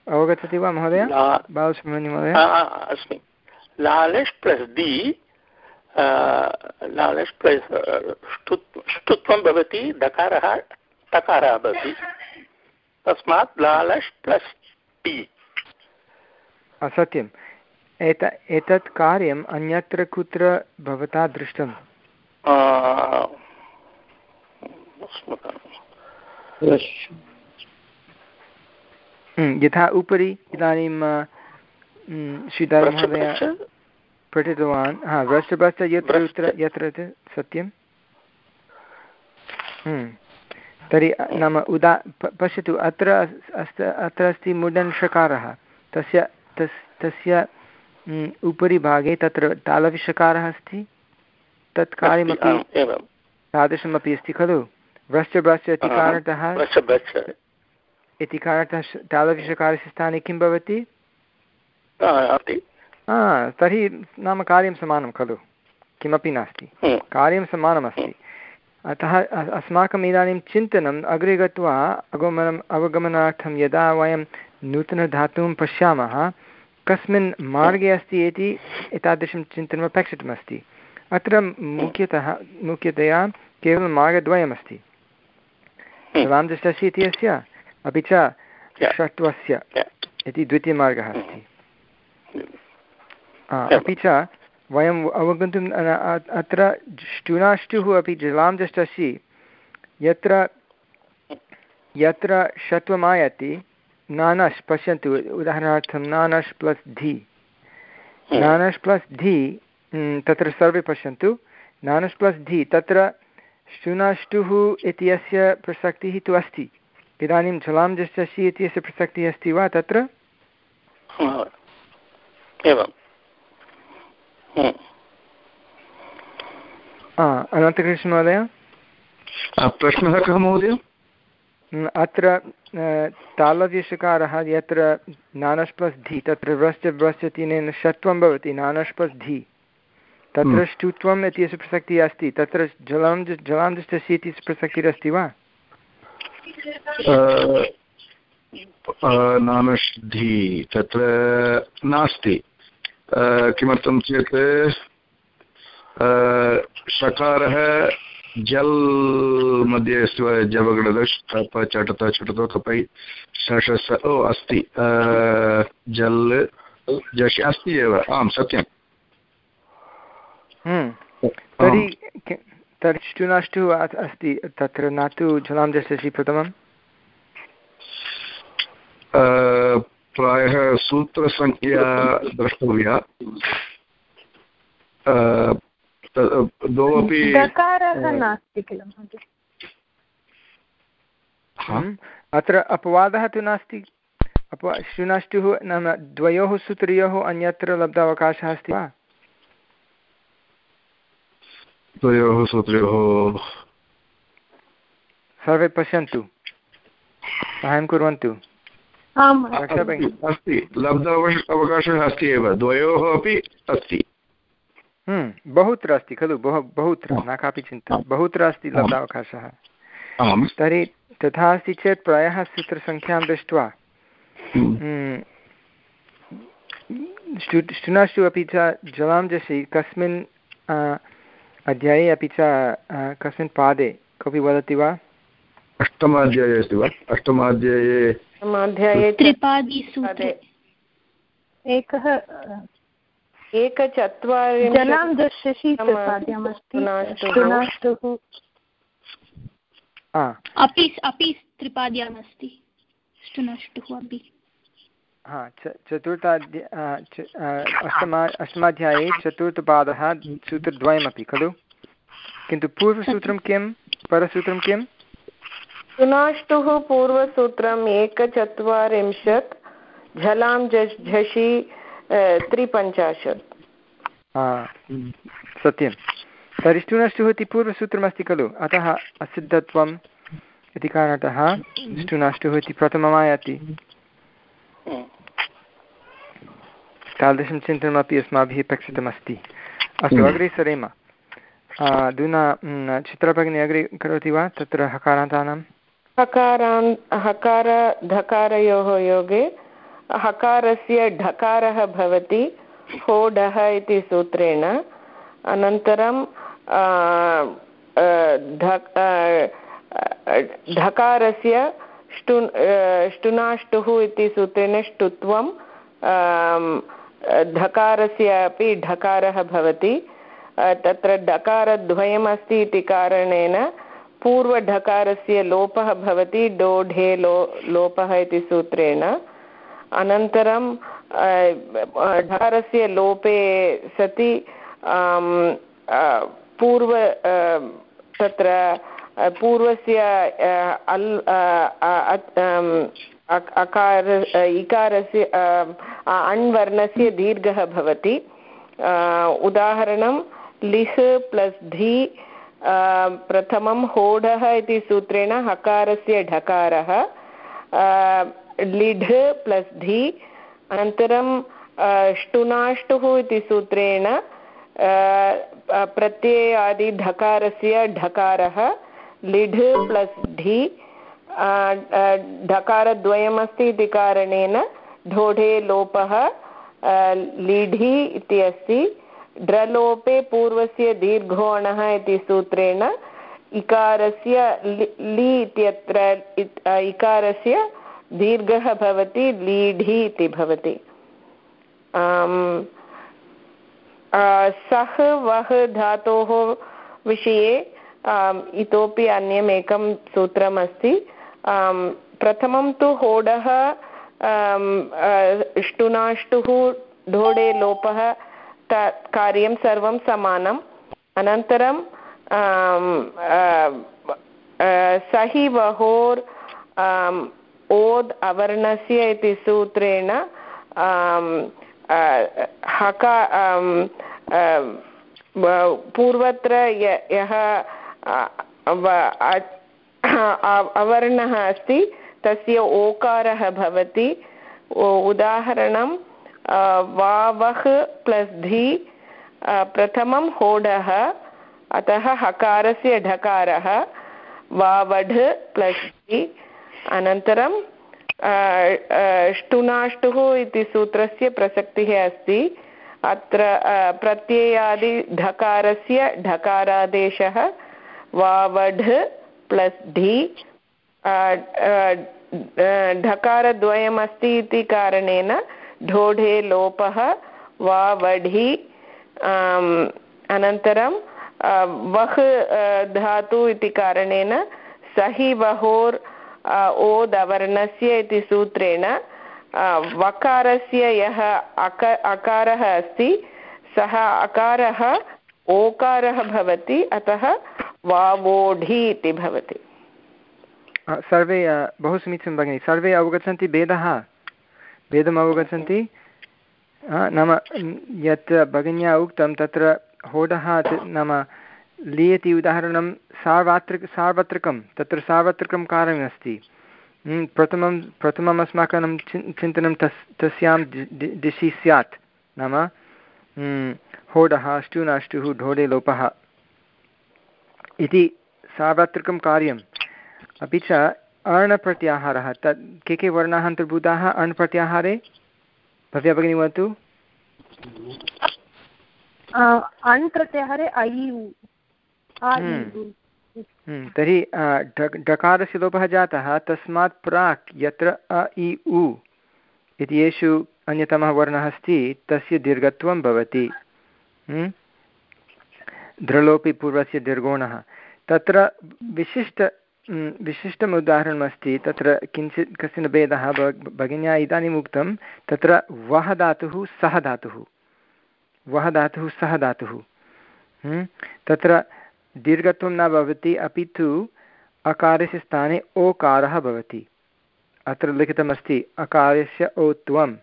अवगच्छति वा महोदय? बालसुब्रह्मण्यमहोदय अस्मि लालेश् प्लस् दि लालेश् प्लस् ष्टुत्वं भवति दकारः टकारः भवति। तस्मात् लालश् प्लस् टि सत्यम् एत एतत् कार्यम् अन्यत्र कुत्र भवता दृष्टम्? यथा उपरि इदानीं श्रीधरमहोदय पठितवान्। हा वृषभश्च यत्र यत्र सत्यं? तर्हि नाम उदा पश्यतु अत्र अत्र अस्ति मुडन् तस्य तस् तस्य उपरि भागे तत्र तालविषकारः अस्ति। तत् कार्यमपि तादृशमपि अस्ति खलु। व्रश्च इति कारणतः इति कारणतः तालविषकारस्य स्थाने किं भवति? तर्हि नाम कार्यं समानं खलु? किमपि नास्ति। कार्यं समानमस्ति। अतः अस्माकम् इदानीं चिन्तनम् अग्रे गत्वा अवगमनम् अवगमनार्थं यदा वयं नूतनधातुं पश्यामः कस्मिन् मार्गे अस्ति इति एतादृशं चिन्तनम् अपेक्षितमस्ति। अत्र मुख्यतः मुख्यतया केवलं मार्गद्वयमस्ति। रामदृष्टस्य इति अस्य अपि च षट्वस्य इति द्वितीयमार्गः अस्ति। अपि च वयम् अवगन्तुम् अत्र ष्टुनाष्टुः अपि जलां दृष्टसि यत्र यत्र षत्वमायति नानश् पश्यन्तु उदाहरणार्थं नानश् प्लस् धि नानश् प्लस् धि तत्र सर्वे पश्यन्तु नानश् प्लस् धि तत्र शुनाष्टुः इत्यस्य प्रसक्तिः तु अस्ति। इदानीं झलां जस्यसि इत्यस्य प्रसक्तिः अस्ति वा तत्र? अनन्तकृष्णमहोदय प्रश्नः कः महोदय। अत्र तालव्यषकारः यत्र नानश् प्लस् धि तत्र व्रश्च व्रश्च तिनेन षत्वं भवति नानश् प्लस् धि तत्र ष्टुत्वम् इत्यस्य प्रसक्तिः अस्ति तत्र जलं जलाञ्जस्य इति प्रसक्तिरस्ति वा? नानष्धि तत्र नास्ति। किमर्थं चेत् षकारः जल् मध्ये अस्ति वा जवगडदश् तप चटत चटतो तपै शशस ओ अस्ति। जल् जश् अस्ति एव आम् सत्यम्। हम्म। तर्हि तर्हि नाष्टु अस्ति तत्र न तु जलां जसि प्रथमं प्रायः सूत्रसङ्ख्या द्रष्टव्या। द्वौ अपि किल हम्म। अत्र अपवादः तु नास्ति। अपवा श्रुनाष्टुः नाम द्वयोः सूत्रयोः अन्यत्र लब्धावकाशः अस्ति वा? द्वयोः सूत्रयोः सर्वे पश्यन्तु। साहाय्यं कुर्वन्तु। अस्ति। लब्ध अवकाशः अस्ति एव। द्वयोः अपि अस्ति। हम्म, बहुत्र अस्ति खलु। बहु बहुत्र। न कापि चिन्ता। बहुत्र अस्ति लब्धावकाशः। तर्हि तथा अस्ति चेत् प्रायः सूत्रसङ्ख्यां दृष्ट्वा हम्म। शुनाशु अपि च जलां जसि कस्मिन् अध्याये अपि च कस्मिन् पादे कोऽपि वदति वा? अष्टमाध्याये अस्ति वा? अष्टमाध्याये एकः एकचत्वारिंशत् अपि अपि त्रिपाद्याम् अस्ति ष्टुनष्टुः अपि। हा अष्टमा अष्टमाध्याये चतुर्थपादः सूत्रद्वयमपि खलु? किन्तु पूर्वसूत्रं किं? परसूत्रं किं? सुनाष्टुः पूर्वसूत्रम् एकचत्वारिंशत् झलां झषि त्रिपञ्चाशत्। सत्यं तर्हि ष्टुनष्टुः इति पूर्वसूत्रमस्ति खलु? अतः असिद्धत्वम् इति कारणतः ष्टुनाष्टुः इति प्रथमम् आयाति तादृशं चिन्तनमपि अस्माभिः अपेक्षितमस्ति अस्तु हम्म। अग्रे सरेम। अधुना चित्रभगिनी अग्रे करोति वा? तत्र हकारान्तानां? हकारान् हकार धकारयोः योगे हकारस्य ढकारः भवति होढः इति सूत्रेण। अनन्तरं ढकारस्य ष्टु ष्टुनाष्टुः इति सूत्रेण ष्टुत्वं ढकारस्य अपि ढकारः भवति। तत्र ढकारद्वयमस्ति इति कारणेन पूर्वढकारस्य लोपः भवति डोढे लो, लोपः इति सूत्रेण। अनन्तरं ढकारस्य लोपे सति पूर्व तत्र पूर्वस्य अल् अकार इकारस्य अण्वर्णस्य दीर्घः भवति। उदाहरणं, लिह् प्लस् धी प्रथमं होढः इति सूत्रेण, हकारस्य ढकारः। लिढ् प्लस् धि अनन्तरं ष्टुनाष्टुः इति सूत्रेण प्रत्ययादिढकारस्य ढकारः। लिढ् प्लस् ढि। ढकारद्वयमस्ति इति कारणेन, ढोढे लोपः लिढि इति अस्ति। ड्रलोपे पूर्वस्य दीर्घोणः इति सूत्रेण इकारस्य लि इत्यत्र इकारस्य दीर्घः भवति, लीढि इति भवति। सः, वः धातोः विषये इतोपि अन्यम् एकं प्रथमं तु होडः ष्टुनाष्टुः, ढोडे लोपः कार्यं सर्वं समानम्। अनन्तरं सहि वहोर् ओद् अवर्णस्य इति सूत्रेण हका पूर्वत्र यः अवर्णः अस्ति, तस्य ओकारः भवति। उदाहरणं वावः प्लस् धि प्रथमं होडः, अतः हकारस्य ढकारः, वावढ् प्लस् धि, अनन्तरं ष्टुनाष्टुः इति सूत्रस्य प्रसक्तिः अस्ति, अत्र प्रत्ययादिढकारस्य ढकारादेशः, वावढ् प्लस् ढि ढकारद्वयमस्ति इति कारणेन ढोढे लोपः वा वढि अनन्तरं वह् धातु इति कारणेन सहि वहोर् ओदवर्णस्य इति सूत्रेण वकारस्य यः अक, अकारः अस्ति, सः अकारः ओकारः भवति, अतः वावोढि इति भवति। सर्वे बहु समीचीनं भगिनि, सर्वे अवगच्छन्ति भेदः? भेदम् अवगच्छन्ति नाम, यत् भगिन्या उक्तं, तत्र होडः नाम लियति उदाहरणं सार्वत्रिक, सार्वत्रिकं, तत्र सार्वत्रिकं कार्यमस्ति प्रथमं, प्रथमम् अस्माकं चिन्तनं तस्, तस्यां दिशि स्यात्। नाम होडः, अष्टुनाष्टुः ढोडे लोपः। इति सार्वत्रिकं कार्यम्। अपि च अर्णप्रत्याहारः। तत् के के वर्णाः अन्तर्भूताः अर्णप्रत्याहारे भव्या भगिनी वदतु हम्म। हम्म, तर्हि डकारस्य लोपः जातः तस्मात् प्राक् यत्र अ इ उ इति येषु अन्यतमः वर्णः अस्ति तस्य दीर्घत्वं भवति। हम्म। दृलोपि पूर्वस्य दीर्घोणः। तत्र विशिष्ट विशिष्टम् उदाहरणमस्ति तत्र किञ्चित् कश्चन भेदः भगिन्या इदानीम् उक्तं तत्र वः धातुः, सः धातुः। वः धातुः, सः धातुः। तत्र दीर्घत्वं न भवति, अपि तु अकारस्य स्थाने ओकारः भवति। अत्र लिखितमस्ति, अकारस्य ओत्वं।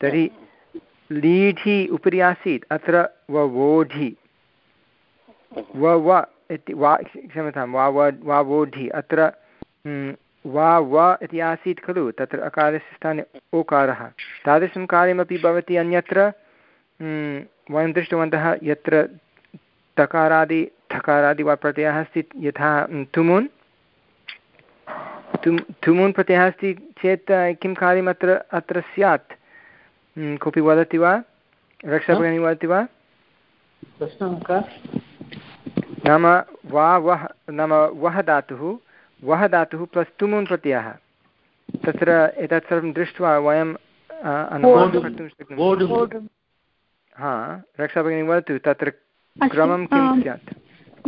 तर्हि लीढि उपरि आसीत्, अत्र ववोढि व व इति वा, क्षम्यतां, वा वा वोढि, अत्र वा, व इति आसीत् खलु, तत्र अकारस्य स्थाने ओकारः। तादृशं कार्यमपि भवति अन्यत्र वयं दृष्टवन्तः यत्र तकारादि, थकारादि वा प्रत्ययः अस्ति, यथा तुमुन्। तुम्, तुमुन् प्रत्ययः अस्ति चेत् किं कार्यम् अत्र अत्र स्यात्? कोऽपि वदति वा? रक्षाभगिनी वदति वा? नाम वा वः नाम वः धातुः वः धातुः प्लस् तुमुन् प्रत्ययः। तत्र एतत् सर्वं दृष्ट्वा वयं कर्तुं शक्नुमः। हा रक्षाभगिनी वदतु तत्र क्रमं किं स्यात्?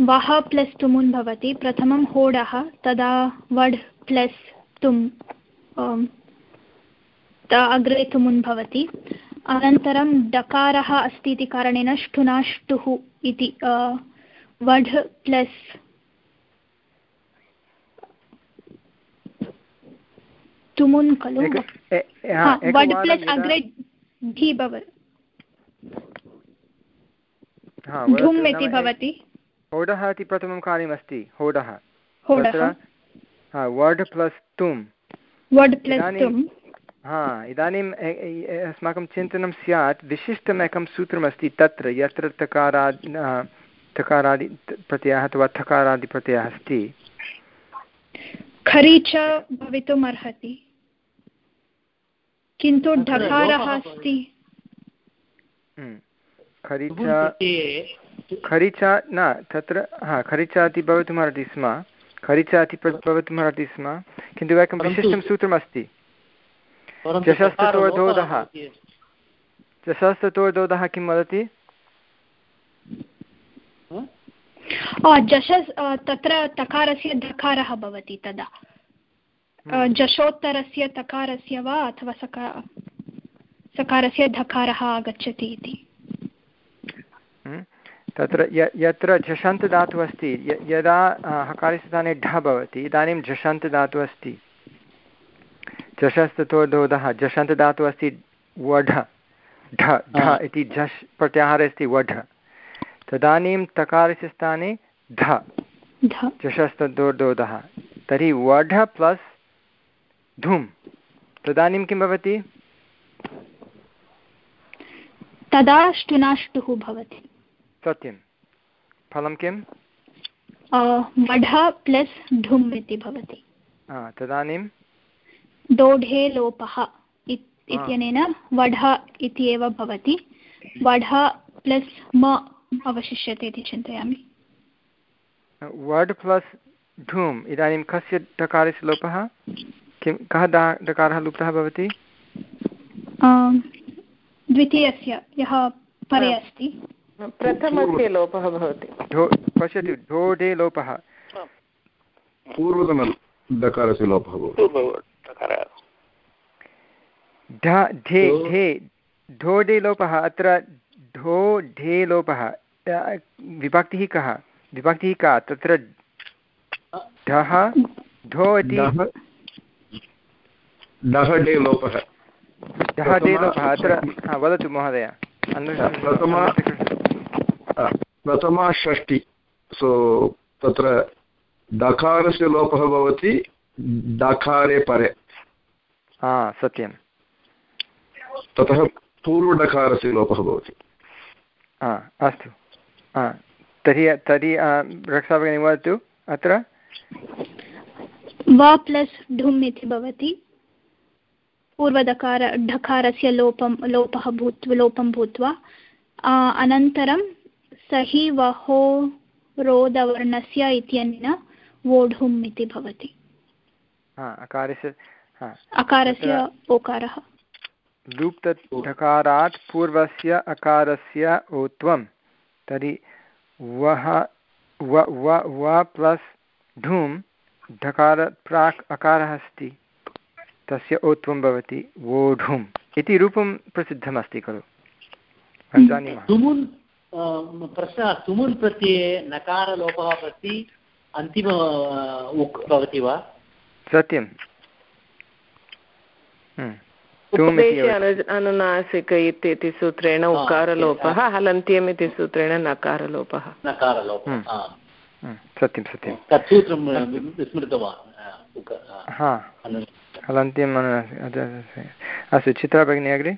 वः प्लस् तुमुन् भवति प्रथमं होडः तदा वड् प्लस् तुम् अग्रे तुमुन् भवति। अनन्तरं डकारः अस्ति इति कारणेन ष्ठुनाष्टुः इति वढ् प्लस्। तुमुन् खलु वड् प्लस् अग्रे ढि भवति धुम् इति भवति। होडः इति प्रथमं कार्यमस्ति होडः। वर्ड् प्लस् तुम्। वर्ड् प्लस् हा इदानीम् अस्माकं चिन्तनं स्यात् विशिष्टम् एकं सूत्रमस्ति तत्र यत्र तकारादि तकारादि प्रत्ययः अथवा थकारादिप्रत्ययः अस्ति। खरी च भवितुम् अर्हति किन्तु ढकारः अस्ति। हम्म। खरिचा खरिचा न तत्र हा खरिचा इति भवितुमर्हति स्म। खरिचा इति भवितुमर्हति स्म। किन्तु एकं विशिष्टं सूत्रमस्ति। चषस्ततोर्धोधः चषस्ततोर्धोधः किं वदति? जश तत्र तकारस्य धकारः भवति तदा। हम्म। जशोत्तरस्य तकारस्य वा अथवा सका सकारस्य धकारः आगच्छति इति। तत्र य यत्र झषन्तदातुः अस्ति यदा हकारस्थाने ढ भवति इदानीं झषन्तदातुः अस्ति। झषस्ततोधोधः झषन्तदातुः अस्ति वढ ढ। ढ इति झष् प्रत्याहारे अस्ति वढ तदानीं तकारस्य स्थाने ध। झषस्तदोधोधः तर्हि वढ प्लस् धुम्। तदानीं किं भवति? तदा ष्टुनाष्टुः भवति। सत्यं। फलं किं वढ प्लस् ढुम् इति भवति। तदानीं? दोढे लोपः इत्यनेन वढ इति एव भवति। वढ प्लस् म अवशिष्यते इति चिन्तयामि। वर्ड् प्लस् ढूम् इदानीं कस्य डकारस्य लोपः? किं कः डकारः लुप्तः भवति? द्वितीयस्य यः परे अस्ति। प्रथमस्य लोपः भवति। पश्यतु ढोढे लोपः। पूर्वतनडकारस्य लोपः ढे। ढे ढोढे लोपः अत्र ढो ढे लोपः। विभक्तिः कः? विभक्तिः का? तत्र ढः ढो इति लोपः। डः डे लोपः अत्र वदतु महोदय। प्रथमा षष्टि सो तत्र डकारस्य लोपः भवति डकारे परे। हा सत्यं ततः पूर्वडकारस्य लोपः भवति। हा अस्तु। तर्हि तर्हि रक्षाभगिनी वदतु अत्र वा प्लस् ढुम् इति भवति पूर्वदकार ढकारस्य लोपं लोपः भूत्वा लोपं भूत्वा अनन्तरं सहि वहो रोदवर्णस्य इत्यनेन वोढुम् इति भवति अकारस्य अकारस्य ओकारः लुप्तढकारात् पूर्वस्य अकारस्य ओत्वं तर्हि वः व प्लस् ढूम् ढकार प्राक् अकारः अस्ति। तस्य औत्वं भवति वोढुम् इति रूपं प्रसिद्धमस्ति खलु। जानीमः तुमुन् प्रश्नः तुमुन् प्रत्यये नकारलोपः प्रति अन्तिम भवति वा? सत्यं हम्म। अनुनासिक इति सूत्रेण उकारलोपः हलन्त्यम् इति सूत्रेण नकारलोपः नकारलोपः हम्म। सत्यं सत्यं तत् विस्मृतवान् हलन्त्यम् अस्तु चित्रा भगिनी अग्रे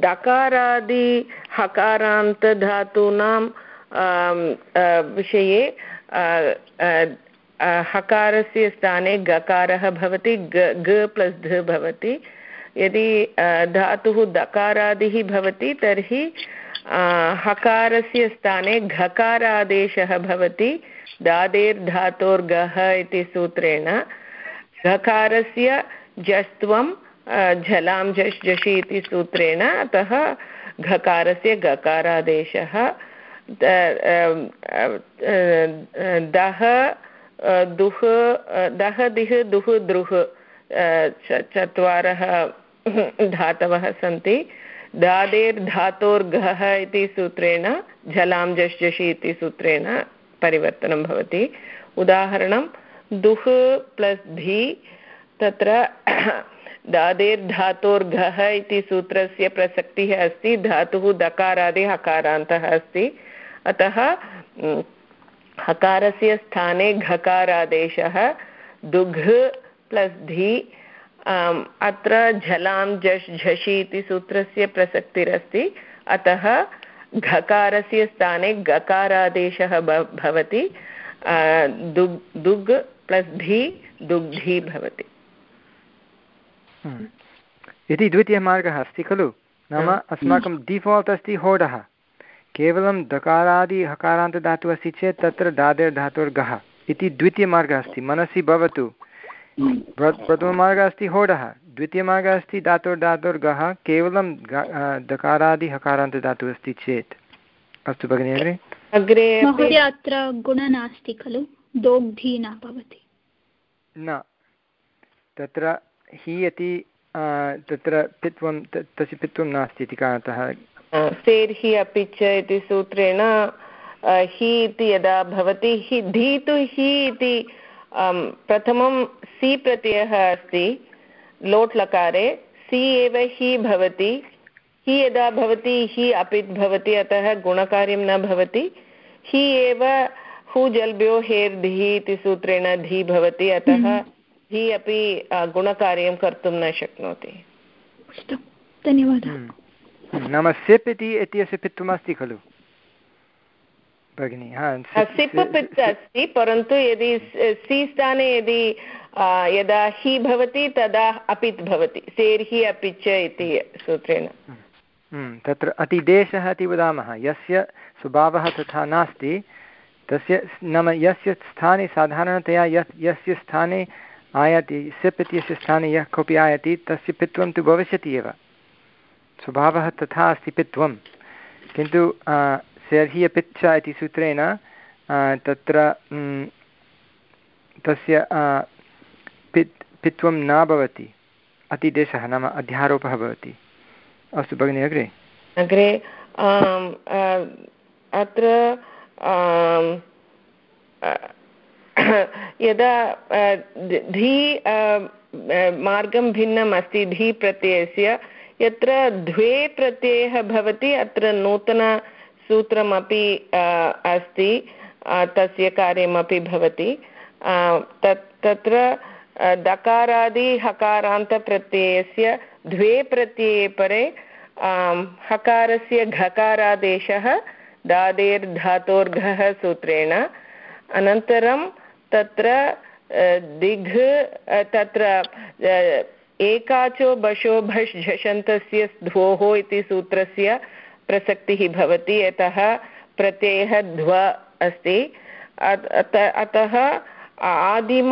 डकारादि हकारान्तधातूनां विषये हकारस्य स्थाने गकारः भवति, ग ग प्लस् ध भवति। यदि धातुः दकारादिः भवति, तर्हि हकारस्य स्थाने घकारादेशः भवति। दादेर्धातोर्गः इति सूत्रेण। घकारस्य जस्त्वं झलां झष् झषि इति सूत्रेण, अतः घकारस्य गकारादेशः। दः दुः दः दिः दुः द्रुः चत्वारः धातवः सन्ति। दादेर्धातोर्घः इति सूत्रेण, झलां झष् इति सूत्रेण परिवर्तनं भवति। उदाहरणं दुः प्लस् धी, तत्र दादेर्धातोर्घः इति सूत्रस्य प्रसक्तिः अस्ति, धातुः दकारादि हकारान्तः अस्ति। अतः हकारस्य स्थाने घकारादेशः दुघ् प्लस् धी अत्र झलां झष् झषि इति सूत्रस्य प्रसक्तिरस्ति। अतः घकारस्य स्थाने गकारादेशः भवति। दुग् दुग् प्लस् धी दुग्धी भवति। हम्म। इति द्वितीयमार्गः अस्ति खलु? नाम अस्माकं डिफाल्ट् अस्ति होडः। केवलं दकारादि हकारान्तधातुः अस्ति चेत् तत्र दादेर्धातुर्गः इति द्वितीयमार्गः अस्ति। मनसि भवतु। प्रथममार्गः अस्ति होडः। द्वितीयमार्गः अस्ति धातुर्धातुर्गः केवलं दकारादि हकारान्तधातुः अस्ति चेत्। अस्तु भगिनि अग्रे? अग्रे अत्र गुणः नास्ति खलु? दोग्धी न भवति। न। तत्र हि इति तत्र पित्वं तस्य पित्वं नास्ति इति कारणतः सेर् हि अपि च इति सूत्रेण हि इति यदा भवति हि धी तु हि इति प्रथमं सि प्रत्ययः अस्ति लोट् लकारे सि एव हि भवति हि यदा भवति हि अपित् भवति अतः गुणकार्यं न भवति हि एव हु जल्भ्यो हेर् धिः इति सूत्रेण धी भवति अतः हम्म। हि अपि गुणकार्यं कर्तुं न शक्नोति धन्यवादः हम्म। नाम सिप् इति इत्यस्य पित्वमस्ति खलु भगिनि सिप् पित् अस्ति परन्तु यदि सि स्थाने यदि यदा हि भवति तदा अपित् भवति सेर्हि अपि च इति सूत्रेण हम्म। तत्र अतिदेशः इति वदामः यस्य स्वभावः तथा नास्ति तस्य नाम यस्य स्थाने साधारणतया यत् यस्य स्थाने आयाति सिप् इत्यस्य स्थाने यः कोऽपि आयाति तस्य पित्वं तु भविष्यति एव स्वभावः तथा अस्ति पित्वं किन्तु सेर्हि अपिच्छ इति सूत्रेण तत्र तस्य पित्, पित्वं न भवति। अतिदेशः नाम अध्यारोपः भवति। अस्तु, भगिनि, अग्रे। अग्रे अत्र यदा धी मार्गं भिन्नम् अस्ति, धी प्रत्ययस्य यत्र द्वे प्रत्ययः भवति, अत्र नूतनसूत्रमपि अस्ति तस्य कार्यमपि भवति। तत्, तत्र दकारादि हकारान्तप्रत्ययस्य द्वे प्रत्यये परे हकारस्य घकारादेशः, दादेर्धातोर्घः सूत्रेण। अनन्तरं तत्र दिघ् तत्र एकाचो बशो भष् झषन्तस्य ध्वोः इति सूत्रस्य प्रसक्तिः भवति, यतः प्रत्ययः ध्व अस्ति। अतः आदिम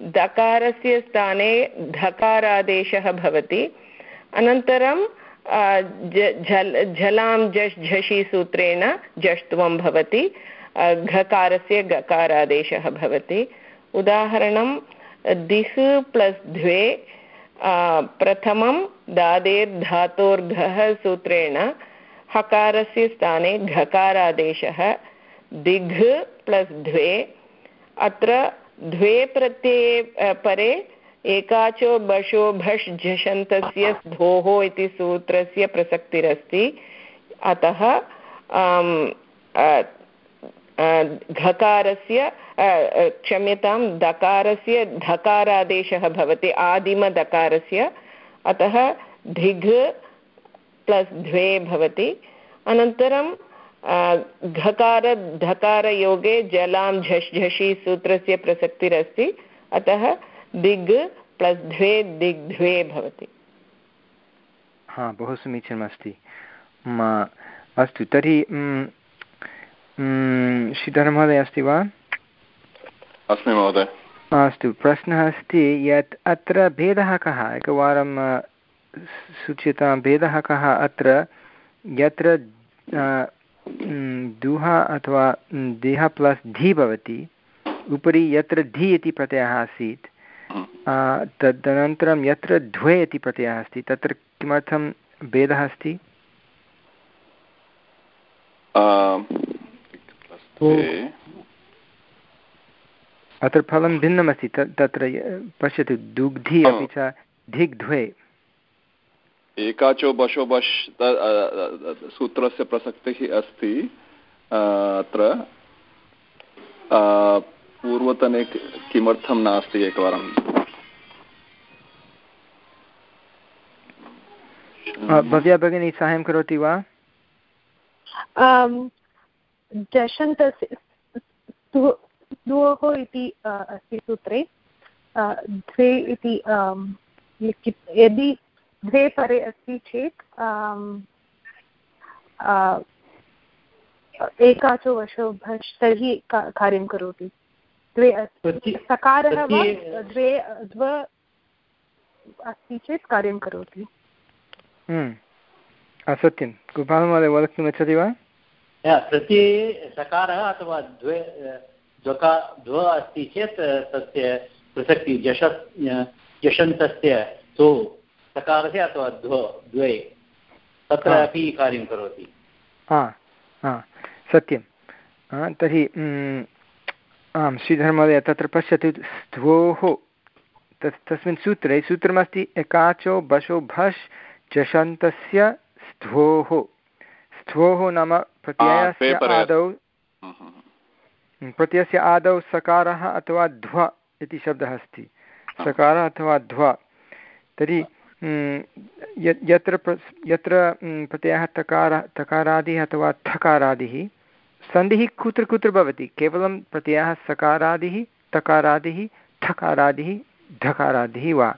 दकारस्य स्थाने धकारादेशः भवति। अनन्तरं झल्, झलां झष् झषि सूत्रेण झष्ट्वं भवति। घकारस्य गकारादेशः भवति। उदाहरणं, दिह् प्लस् द्वे प्रथमं दादेर्धातोर्घः सूत्रेण हकारस्य स्थाने घकारादेशः, दिघ् प्लस् द्वे, अत्र द्वे प्रत्यये परे एकाचो बशो भष् झषन्तस्य धोः इति सूत्रस्य प्रसक्तिरस्ति। अतः घकारस्य क्षम्यतां, दकारस्य धकारादेशः भवति, आदिमदकारस्य। अतः धिघ् प्लस् द्वे भवति। अनन्तरं घकार, धकारयोगे जलां झष् झषि सूत्रस्य प्रसक्तिरस्ति। अतः दिग् प्लस् द्वे, दिग् द्वे भवति। हा, बहु समीचीनमस्ति। अस्तु, तर्हि श्रीधरमहोदय अस्ति वा? अस्मि महोदय। अस्तु प्रश्नः अस्ति यत् अत्र भेदः कः? एकवारं सूच्यतां भेदः कः अत्र? यत्र दुह अथवा देह प्लस् धि भवति उपरि यत्र धि इति प्रत्ययः आसीत् तदनन्तरं यत्र द्वे इति प्रत्ययः अस्ति तत्र किमर्थं भेदः अस्ति? अत्र फलं भिन्नमस्ति तत्र पश्यतु दुग्धि अपि च धिग्ध्वे। एकाचो बशो बश् सूत्रस्य प्रसक्तिः अस्ति अत्र पूर्वतने किमर्थं नास्ति एकवारं भव्या भगिनी साहाय्यं करोति वा? जषन्तस्य द्वोः इति अस्ति सूत्रे। द्वे इति यदि द्वे परे अस्ति चेत् एकाचो वशो भष् तर्हि कार्यं करोति। द्वे अस्ति सकारः वा द्वे द्व अस्ति चेत् कार्यं करोति। सत्यं गोपालमहोदय वक्तुम् इच्छति वा? प्रत्यये सकारः अथवा द्वे द्वका द्व अस्ति चेत् तस्य प्रसक्ति जश जषन्तस्य सो सकारस्य अथवा द्व द्वे तत्र अपि कार्यं करोति। हा हा सत्यं तर्हि आं श्रीधरमहोदय तत्र पश्यतु द्वोः तस् तस्मिन् सूत्रे सूत्रमस्ति एकाचो बशो भष् चषन्तस्य स्थोः स्थोः नाम प्रत्ययस्य आदौ। प्रत्ययस्य आदौ सकारः अथवा ध्व इति शब्दः अस्ति। सकारः अथवा ध्व। तर्हि यत्र यत्र प्रत्ययः तकार तकारादिः अथवा थकारादिः सन्धिः कुत्र कुत्र भवति? केवलं प्रत्ययः सकारादिः तकारादिः ठकारादिः ढकारादिः वा?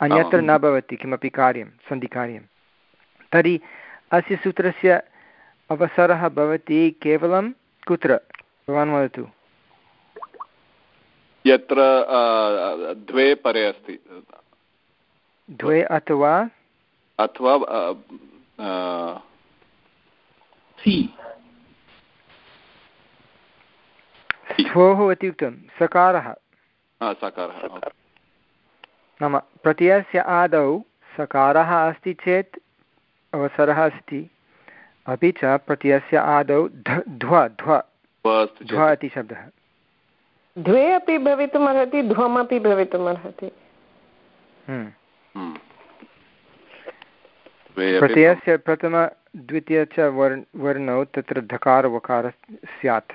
अन्यत्र न भवति किमपि कार्यं सन्धिकार्यं। तर्हि अस्य सूत्रस्य अवसरः भवति केवलं कुत्र? भवान् वदतु। यत्र द्वे परे अस्ति। द्वे अथवा? अथवा भोः इति उक्तं सकारः। सकारः। नाम प्रत्ययस्य आदौ सकारः अस्ति चेत् अवसरः अस्ति। अपि च प्रत्ययस्य आदौ ध ध्व ध्व। ध्व इति शब्दः द्वे अपि भवितुमर्हति ध्वमपि भवितुमर्हति हम्म। हम्म। प्रत्ययस्य प्रथम द्वितीय च वर्ण वर्णौ तत्र धकारवकारः स्यात्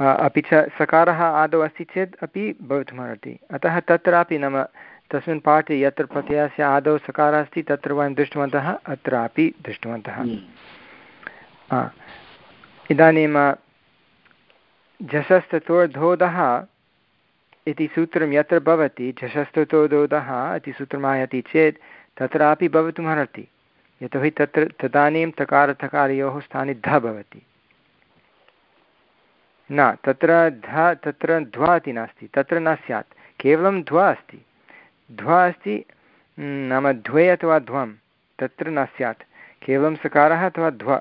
अपि च सकारः आदौ अस्ति चेत् अपि भवितुमर्हति अतः तत्रापि नाम तस्मिन् पाठे यत्र प्रत्ययस्य आदौ सकारः अस्ति तत्र वयं दृष्टवन्तः अत्रापि दृष्टवन्तः हम्म। इदानीं झषस्ततोर्धोदः इति सूत्रं यत्र भवति झषस्ततोदोदः इति सूत्रम् चेत् तत्रापि भवितुमर्हति। यतोहि तत्र तदानीं तकारथकारयोः स्थाने ध भवति। न, तत्र ध, तत्र ध्वा इति नास्ति, तत्र न स्यात्, केवलं ध्वा अस्ति। ध्वा अस्ति, नाम द्वे अथवा ध्वं, तत्र न स्यात्, केवलं सकारः अथवा ध्व।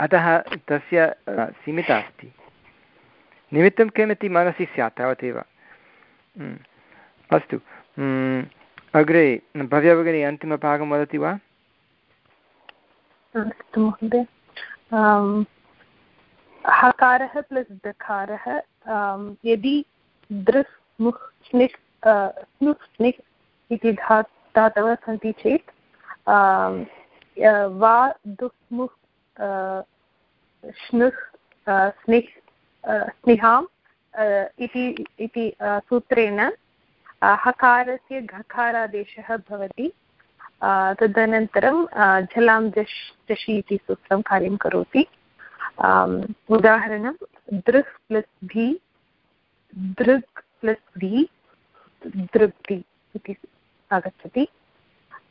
अतः तस्य सीमिता अस्ति। निमित्तं किमिति मनसि स्यात् तावदेव। अस्तु। अग्रे, भव्या भगिनी, अन्तिमभागं वदति वा? अस्तु महोदय। हकारः प्लस् दकारः यदि दृस् मुह् स्निह् स्नुः स्निह् इति धा, धातवः सन्ति चेत् वा दुः मुह् स्नुः स्निह् स्निहाम् इति सूत्रेण हकारस्य घकारादेशः भवति तदनन्तरं झलां जश् जषि इति सूत्रं कार्यं करोति उदाहरणं दृक् प्लस् भि दृक् प्लस् भि दृक्ति इति आगच्छति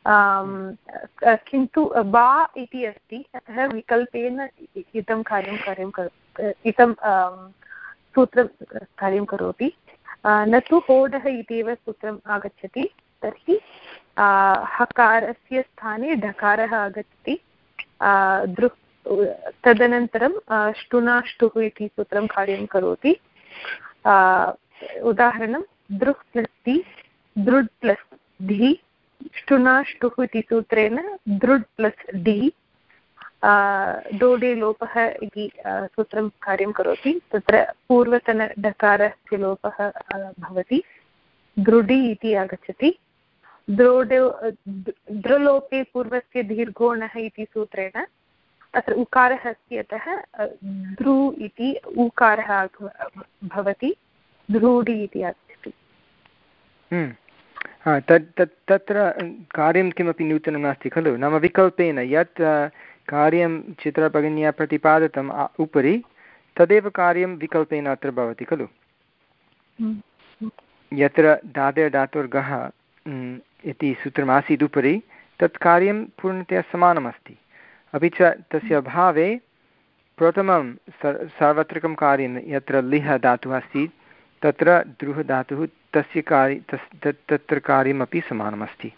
किन्तु वा इति अस्ति, अतः विकल्पेन इदं कार्यं कार्यं इदं सूत्रं कार्यं करोति। न तु होडः इत्येव सूत्रम् आगच्छति, तर्हि हकारस्य स्थाने ढकारः आगच्छति। दृ तदनन्तरं ष्टुनाष्टुः इति सूत्रं कार्यं करोति। उदाहरणं, दृक् प्लस् दि दृड् प्लस् धि। ष्टुनाष्टुः इति सूत्रेण दृड् प्लस् डि डोडे लोपः इति सूत्रं कार्यं करोति। तत्र पूर्वतनडकारस्य लोपः भवति। दृढि इति आगच्छति। द्रोडो दृलोपे पूर्वस्य दीर्घोणः इति सूत्रेण अत्र उकारः अस्ति अतः ध्रु इति उकारः भवति। ध्रूढि इति आगच्छति। हम्म। तत् तत् तत्र कार्यं किमपि नूतनं नास्ति खलु? नाम विकल्पेन यत् कार्यं चित्रभगिन्या प्रतिपादितम् उपरि तदेव कार्यं विकल्पेन अत्र भवति खलु? यत्र दादेर् धातुर्गः इति सूत्रमासीत् उपरि तत् कार्यं पूर्णतया समानमस्ति। अपि च तस्य अभावे प्रथमं सार्वत्रिकं कार्यं यत्र लिह धातुः अस्ति तत्र द्रुः धातुः तस्य कार्य तस् तत्र कार्यमपि समानमस्ति।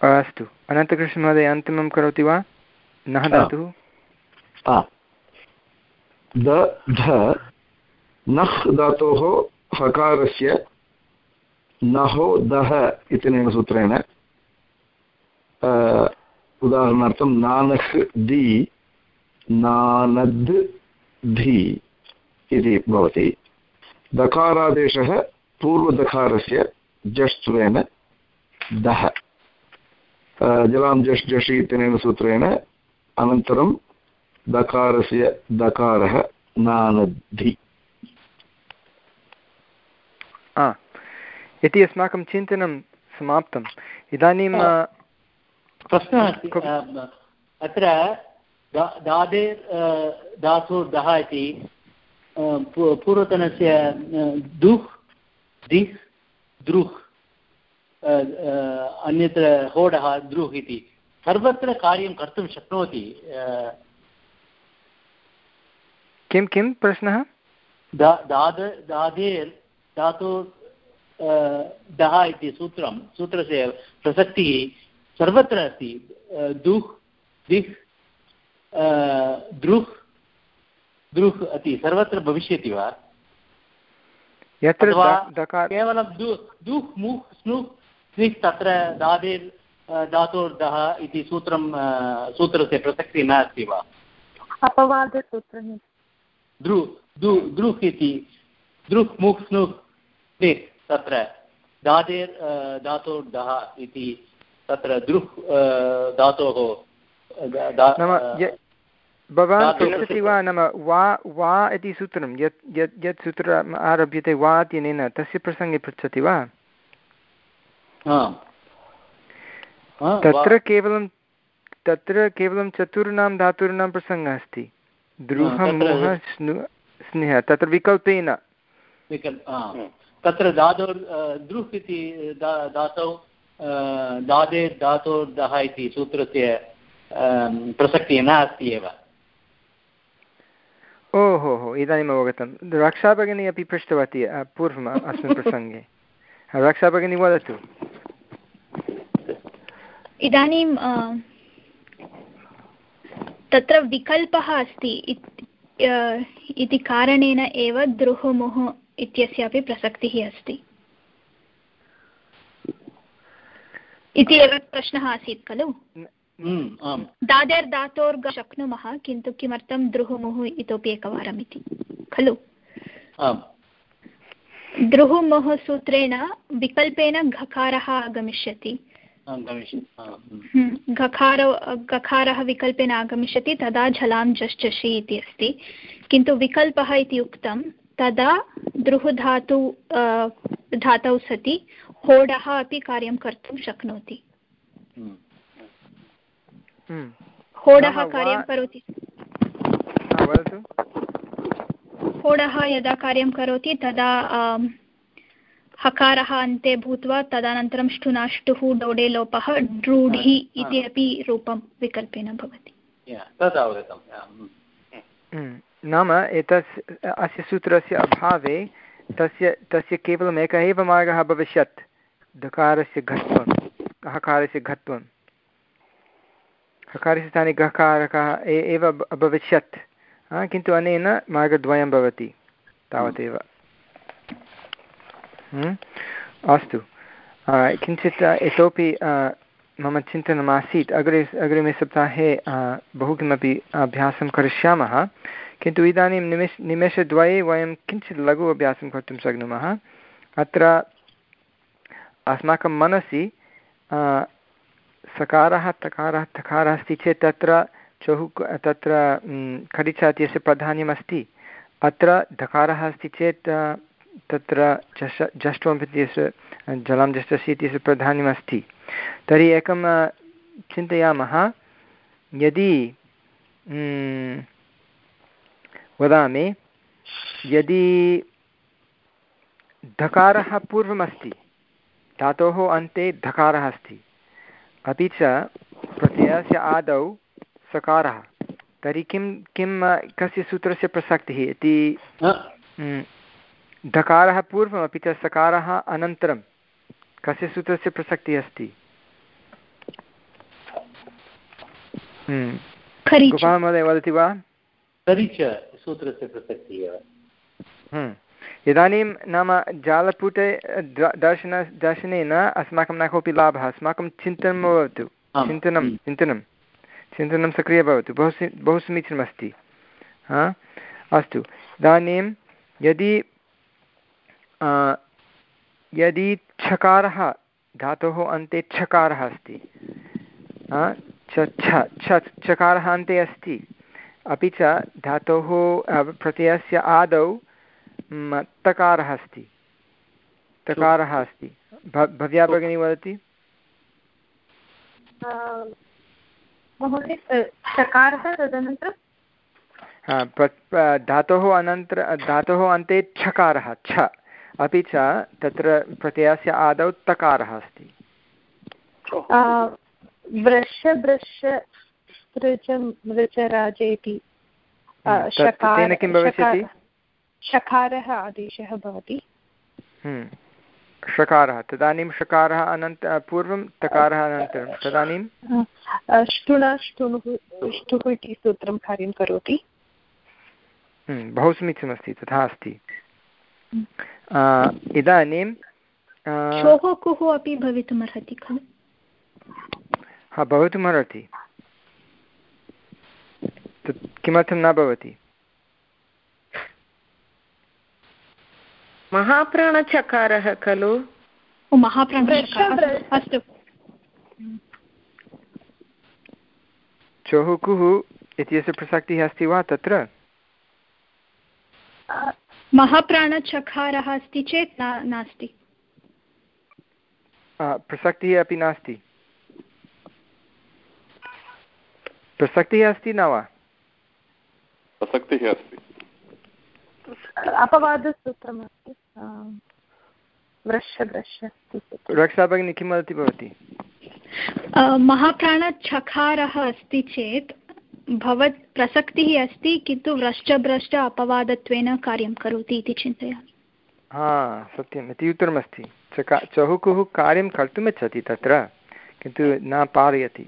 अस्तु अनन्तकृष्णमहोदय अन्तिमं करोति वा? नः धातुः? नः धातोः हकारस्य नहो दः इत्यनेन सूत्रेण उदाहरणार्थं नानः दि नानद् धि इति भवति। दकारादेशः पूर्वदकारस्य जष्ट्वेन दः। जलां जश् जषि इत्यनेन सूत्रेण अनन्तरं दकारस्य दकारः नानद्धि। इति अस्माकं चिन्तनं समाप्तम् इदानीं प्रश्नः अस्ति अत्र दादे धातुर्दः इति पूर्वतनस्य दुह् दिह् द्रुह् अन्यत्र होडः द्रुः इति। सर्वत्र कार्यं कर्तुं शक्नोति किं किं प्रश्नः? दाद दादेर् धातु दः इति सूत्रं सूत्रस्य प्रसक्तिः सर्वत्र अस्ति। दुह् दिह् दृह् दृह् इति सर्वत्र भविष्यति वा? यत्र केवलं दु दुह् मुह् स्नुह् स्निह् तत्र दादेर् धातोर्दः इति सूत्रं सूत्रस्य प्रसक्तिः नास्ति वा? अपवादसूत्रं दृ दु दृह् इति दृह् मुह् स्नुह् स्निह् तत्र दादेर् धातोर्दः इति तत्र दृह् धातोः भवान् पृच्छति वा नाम वा वा इति सूत्रं यत् यत् यत् सूत्रम् आरभ्यते वा इत्यनेन तस्य प्रसङ्गे पृच्छति वा? तत्र केवलं तत्र केवलं चतुर्णां धातूनां प्रसङ्गः अस्ति। द्रुहं स्नु स्नेहः तत्र विकल्पेन। तत्र धातोर् दृह् इति धातौ दादे धातोर्दः इति सूत्रस्य प्रसक्तिः नास्ति एव। ओ हो हो इदानीम् अवगतं रक्षाभगिनी अपि पृष्टवती पूर्वम् अस्मिन् प्रसङ्गे। रक्षाभगिनी वदतु। इदानीं तत्र विकल्पः अस्ति इति कारणेन एव द्रुहुमुः इत्यस्यापि प्रसक्तिः अस्ति। इति एव प्रश्नः आसीत् खलु? हम्म, दादेर् धातोर्ग शक्नुमः किन्तु किमर्थं द्रुहुमुः इतोपि एकवारम् इति खलु द्रुहुमुः सूत्रेण विकल्पेन घकारः आगमिष्यति। हम्म, घकार गकारः विकल्पेन आगमिष्यति तदा झलां झषि इति अस्ति। किन्तु विकल्पः इति उक्तं तदा द्रुहुधातु धातौ सति होडः अपि कार्यं कर्तुं शक्नोति। होडः कार्यं करोति। होडः यदा कार्यं करोति तदा हकारः अन्ते भूत्वा तदनन्तरं ष्टुनाष्टुः डोडे लोपः ड्रूढि इति अपि रूपं विकल्पेन भवति। हम्म। नाम एतस् अस्य सूत्रस्य अभावे तस्य तस्य केवलम् एकः एव मार्गः भविष्यत्। धकारस्य घत्वं हकारस्य घत्वं हकारस्य स्थाने गकारकः एव अभविष्यत्। किन्तु अनेन मार्गद्वयं भवति, तावदेव। हम्म? अस्तु। किञ्चित् इतोपि मम चिन्तनमासीत् अग्रे, अग्रिमे सप्ताहे बहु किमपि अभ्यासं करिष्यामः। किन्तु इदानीं निमेष, निमेषद्वये वयं किञ्चित् लघु अभ्यासं कर्तुं शक्नुमः। अत्र अस्माकं मनसि सकारः, तकारः तकारः अस्ति चेत् तत्र चहुक्, तत्र खडिचा इत्यस्य प्राधान्यमस्ति, अत्र धकारः अस्ति चेत् तत्र जश जष्ट्वम् इत्यस्य जलं जष्टसि इत्यस्य प्राधान्यमस्ति। तर्हि एकं चिन्तयामः, यदि वदामि, यदि धकारः पूर्वमस्ति, धातोः अन्ते धकारः अस्ति अपि च प्रत्ययस्य आदौ सकारः। तर्हि किं किं कस्य सूत्रस्य प्रसक्तिः? इति धकारः पूर्वम् अपि च सकारः अनन्तरं। कस्य सूत्रस्य प्रसक्तिः अस्ति? गोपालमहोदय वदति वा? सूत्रस्य प्रसक्तिः इदानीं नाम जालपुटे दर्शन दर्शनेन अस्माकं न कोऽपि लाभः अस्माकं चिन्तनं भवतु। चिन्तनं चिन्तनं। चिन्तनं सक्रिय भवतु। बहु बहु समीचीनमस्ति। हा? अस्तु। इदानीं यदि यदि छकारः धातोः अन्ते छकारः अस्ति छ छकारः अन्ते अस्ति अपि च धातोः प्रत्ययस्य आदौ तकारः अस्ति। तकारः अस्ति। भव्या भगिनी वदति? धातोः अनन्तर धातोः अन्ते छकारः छ। अपि च तत्र प्रत्ययस्य आदौ तकारः अस्ति। तेन किं भविष्यति? शकारः आदेशः भवति। षकारः तदानीं षकारः अनन्त पूर्वं तकारः अनन्तरं तदानीं? ष्टुण ष्टुः इति सूत्रं कार्यं करोति। बहु समीचीनमस्ति तथा अस्ति। इदानीं श्वः कुः अपि भवितुमर्हति खलु? हा भवितुमर्हति। किमर्थं न भवति? महाप्राणचकारः खलु? अस्तु। चोः कुः इत्यस्य प्रसक्तिः अस्ति वा तत्र? महाप्राणचकारः अस्ति चेत् नास्ति। प्रसक्तिः अपि नास्ति। प्रसक्तिः अस्ति न वा? प्रसक्तिः अस्ति। अपवादसूत्रमस्ति। रक्षा भगिनी किं वदति भवती? महाप्राणचकारः अस्ति चेत् भवत् प्रसक्तिः अस्ति किन्तु व्रश्च अपवादत्वेन कार्यं करोति इति चिन्तयामि। हा सत्यम्। इति उत्तरमस्ति। चका चहुकुः कार्यं कर्तुमिच्छति तत्र किन्तु न पारयति।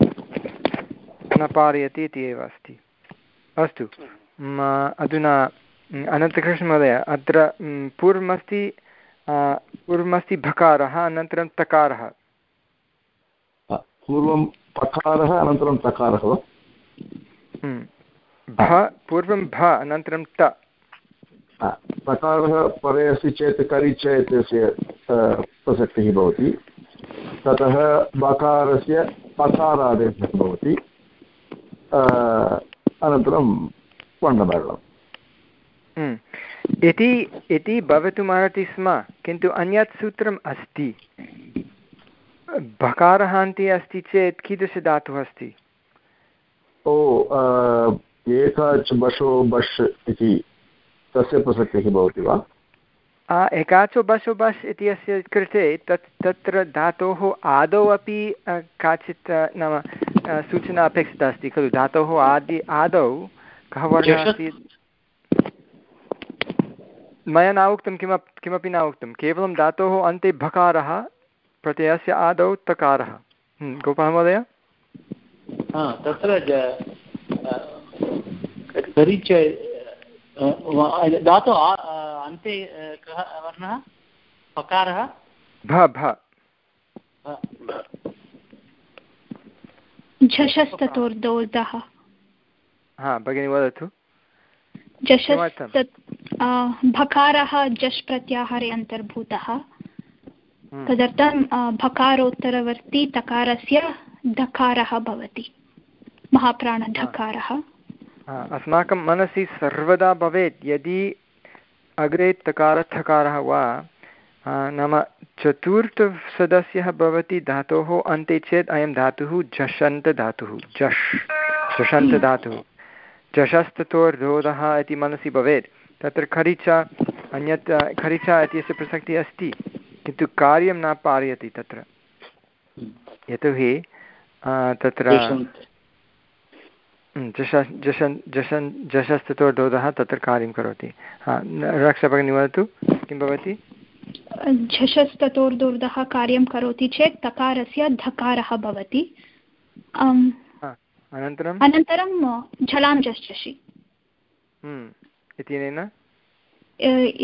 न पारयति इति एव अस्ति। अस्तु। अधुना अनन्तकृष्णमहोदय अत्र पूर्वमस्ति पूर्वमस्ति भकारः अनन्तरं तकारः। पूर्वं पकारः अनन्तरं तकारः वा? भ पूर्वं भ अनन्तरं त। तकारः परे अस्ति चेत् करिच इत्यस्य प्रसक्तिः भवति। ततः बकारस्य पकारादेशः भवति। अनन्तरं वर्णवर्णम् इति इति भवितुमर्हति स्म किन्तु अन्यत् सूत्रम् अस्ति भकारः अन्ते अस्ति चेत् कीदृशधातुः अस्ति? ओ एकाच् बशो बश् इति तस्य प्रसक्तिः भवति वा? एकाचो बशो बश् इत्यस्य कृते तत् तत्र धातोः आदौ अपि काचित् नाम सूचना अपेक्षिता अस्ति खलु। धातोः आदि आदौ कः वर्णः अस्ति? मया न उक्तं किमपि किमपि न उक्तं केवलं धातोः अन्ते भकारः प्रत्ययस्य आदौ तकारः। गोपाल महोदय? तत्र धातु अन्ते कः वर्णः? पकारः? भ भ। झषस्ततोर्दोर्दः हा भगिनी वदतु। जशस् भकारः जश् प्रत्याहारे अन्तर्भूतः। हम्म। तदर्थं भकारोत्तरवर्ती तकारस्य धकारः भवति। महाप्राणधकारः। अस्माकं मनसि सर्वदा भवेत् यदि अग्रे तकारथकारः वा नाम चतुर्थसदस्यः भवति धातोः अन्ते चेत् अयं धातुः झषन्तधातुः झष् झषन्तधातुः झषस्ततोर्धोधः इति मनसि भवेत्। तत्र खरिचा अन्यत् खरिचा इत्यस्य प्रसक्तिः अस्ति किन्तु कार्यं न पारयति तत्र। यतोहि तत्र झषस्ततोर्धोधः तत्र कार्यं करोति। हा रक्षाभगिनी वदतु किं भवति? झषस्ततोर्दोर्धः कार्यं करोति चेत् तकारस्य धकारः भवति। अनन्तरम् अनन्तरं झलां झषि हम्म, इत्यनेन?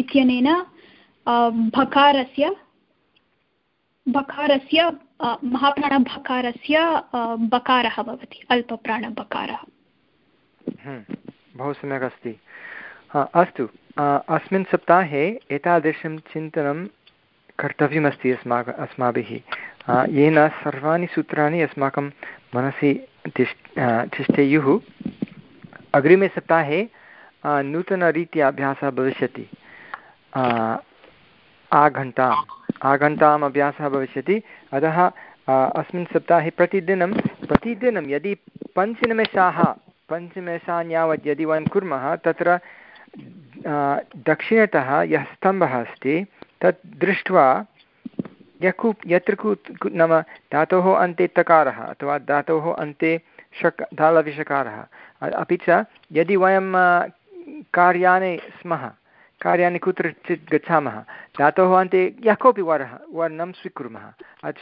इत्यनेन भकारस्य भकारस्य महाप्राणभकारस्य बकारः भवति अल्पप्राणबकारः हम्म, बहु सम्यक् अस्ति। अस्तु अस्मिन् सप्ताहे एतादृशं चिन्तनं कर्तव्यमस्ति अस्माकम् अस्माभिः। येन सर्वाणि सूत्राणि अस्माकं मनसि तिष् तिष्ठेयुः अग्रिमे सप्ताहे नूतनरीत्या अभ्यासः भविष्यति। आघण्टाम्। आघण्टाम् अभ्यासः भविष्यति। अतः अस्मिन् सप्ताहे प्रतिदिनं प्रतिदिनं यदि पञ्चनिमेषाः, पञ्चनिमेषान् यावत् यदि वयं कुर्मः, तत्र दक्षिणतः यः स्तम्भः अस्ति, तत् दृष्ट्वा यः यत्र कु, नाम धातोः अन्ते तकारः, अथवा धातोः अन्ते षक् धालविषकारः। अपि च, यदि वयं कार्याने स्मः कार्याणि कुत्रचित् गच्छामः, धातोः अन्ते यः कोऽपि वर्णः, वर्णं स्वीकुर्मः।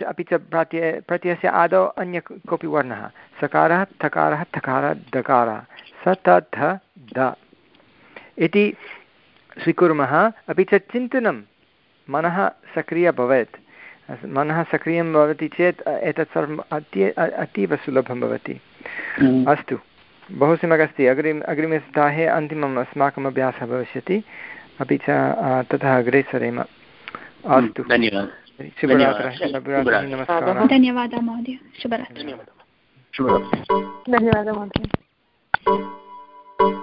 अपि च प्रत्यय प्रत्ययस्य आदौ अन्य कोऽपि वर्णः, सकारः, थकारः थकारः, दकारः, स, त, ध, द। इति स्वीकुर्मः, अपि च चिन्तनं मनः सक्रिय भवेत्। मनः सक्रियं भवति चेत् एतत् सर्वम् अति अतीव सुलभं भवति। हम्म। अस्तु। बहु सम्यक् अस्ति अग्रिम अग्रिमे सप्ताहे अन्तिमम् अस्माकम् अभ्यासः भविष्यति। अपि च ततः अग्रे सरेम। अस्तु। धन्यवादः। शुभरात्रः। नमस्कारः। धन्यवादः महोदय। शुभरात्रिः। धन्यवादः महोदय।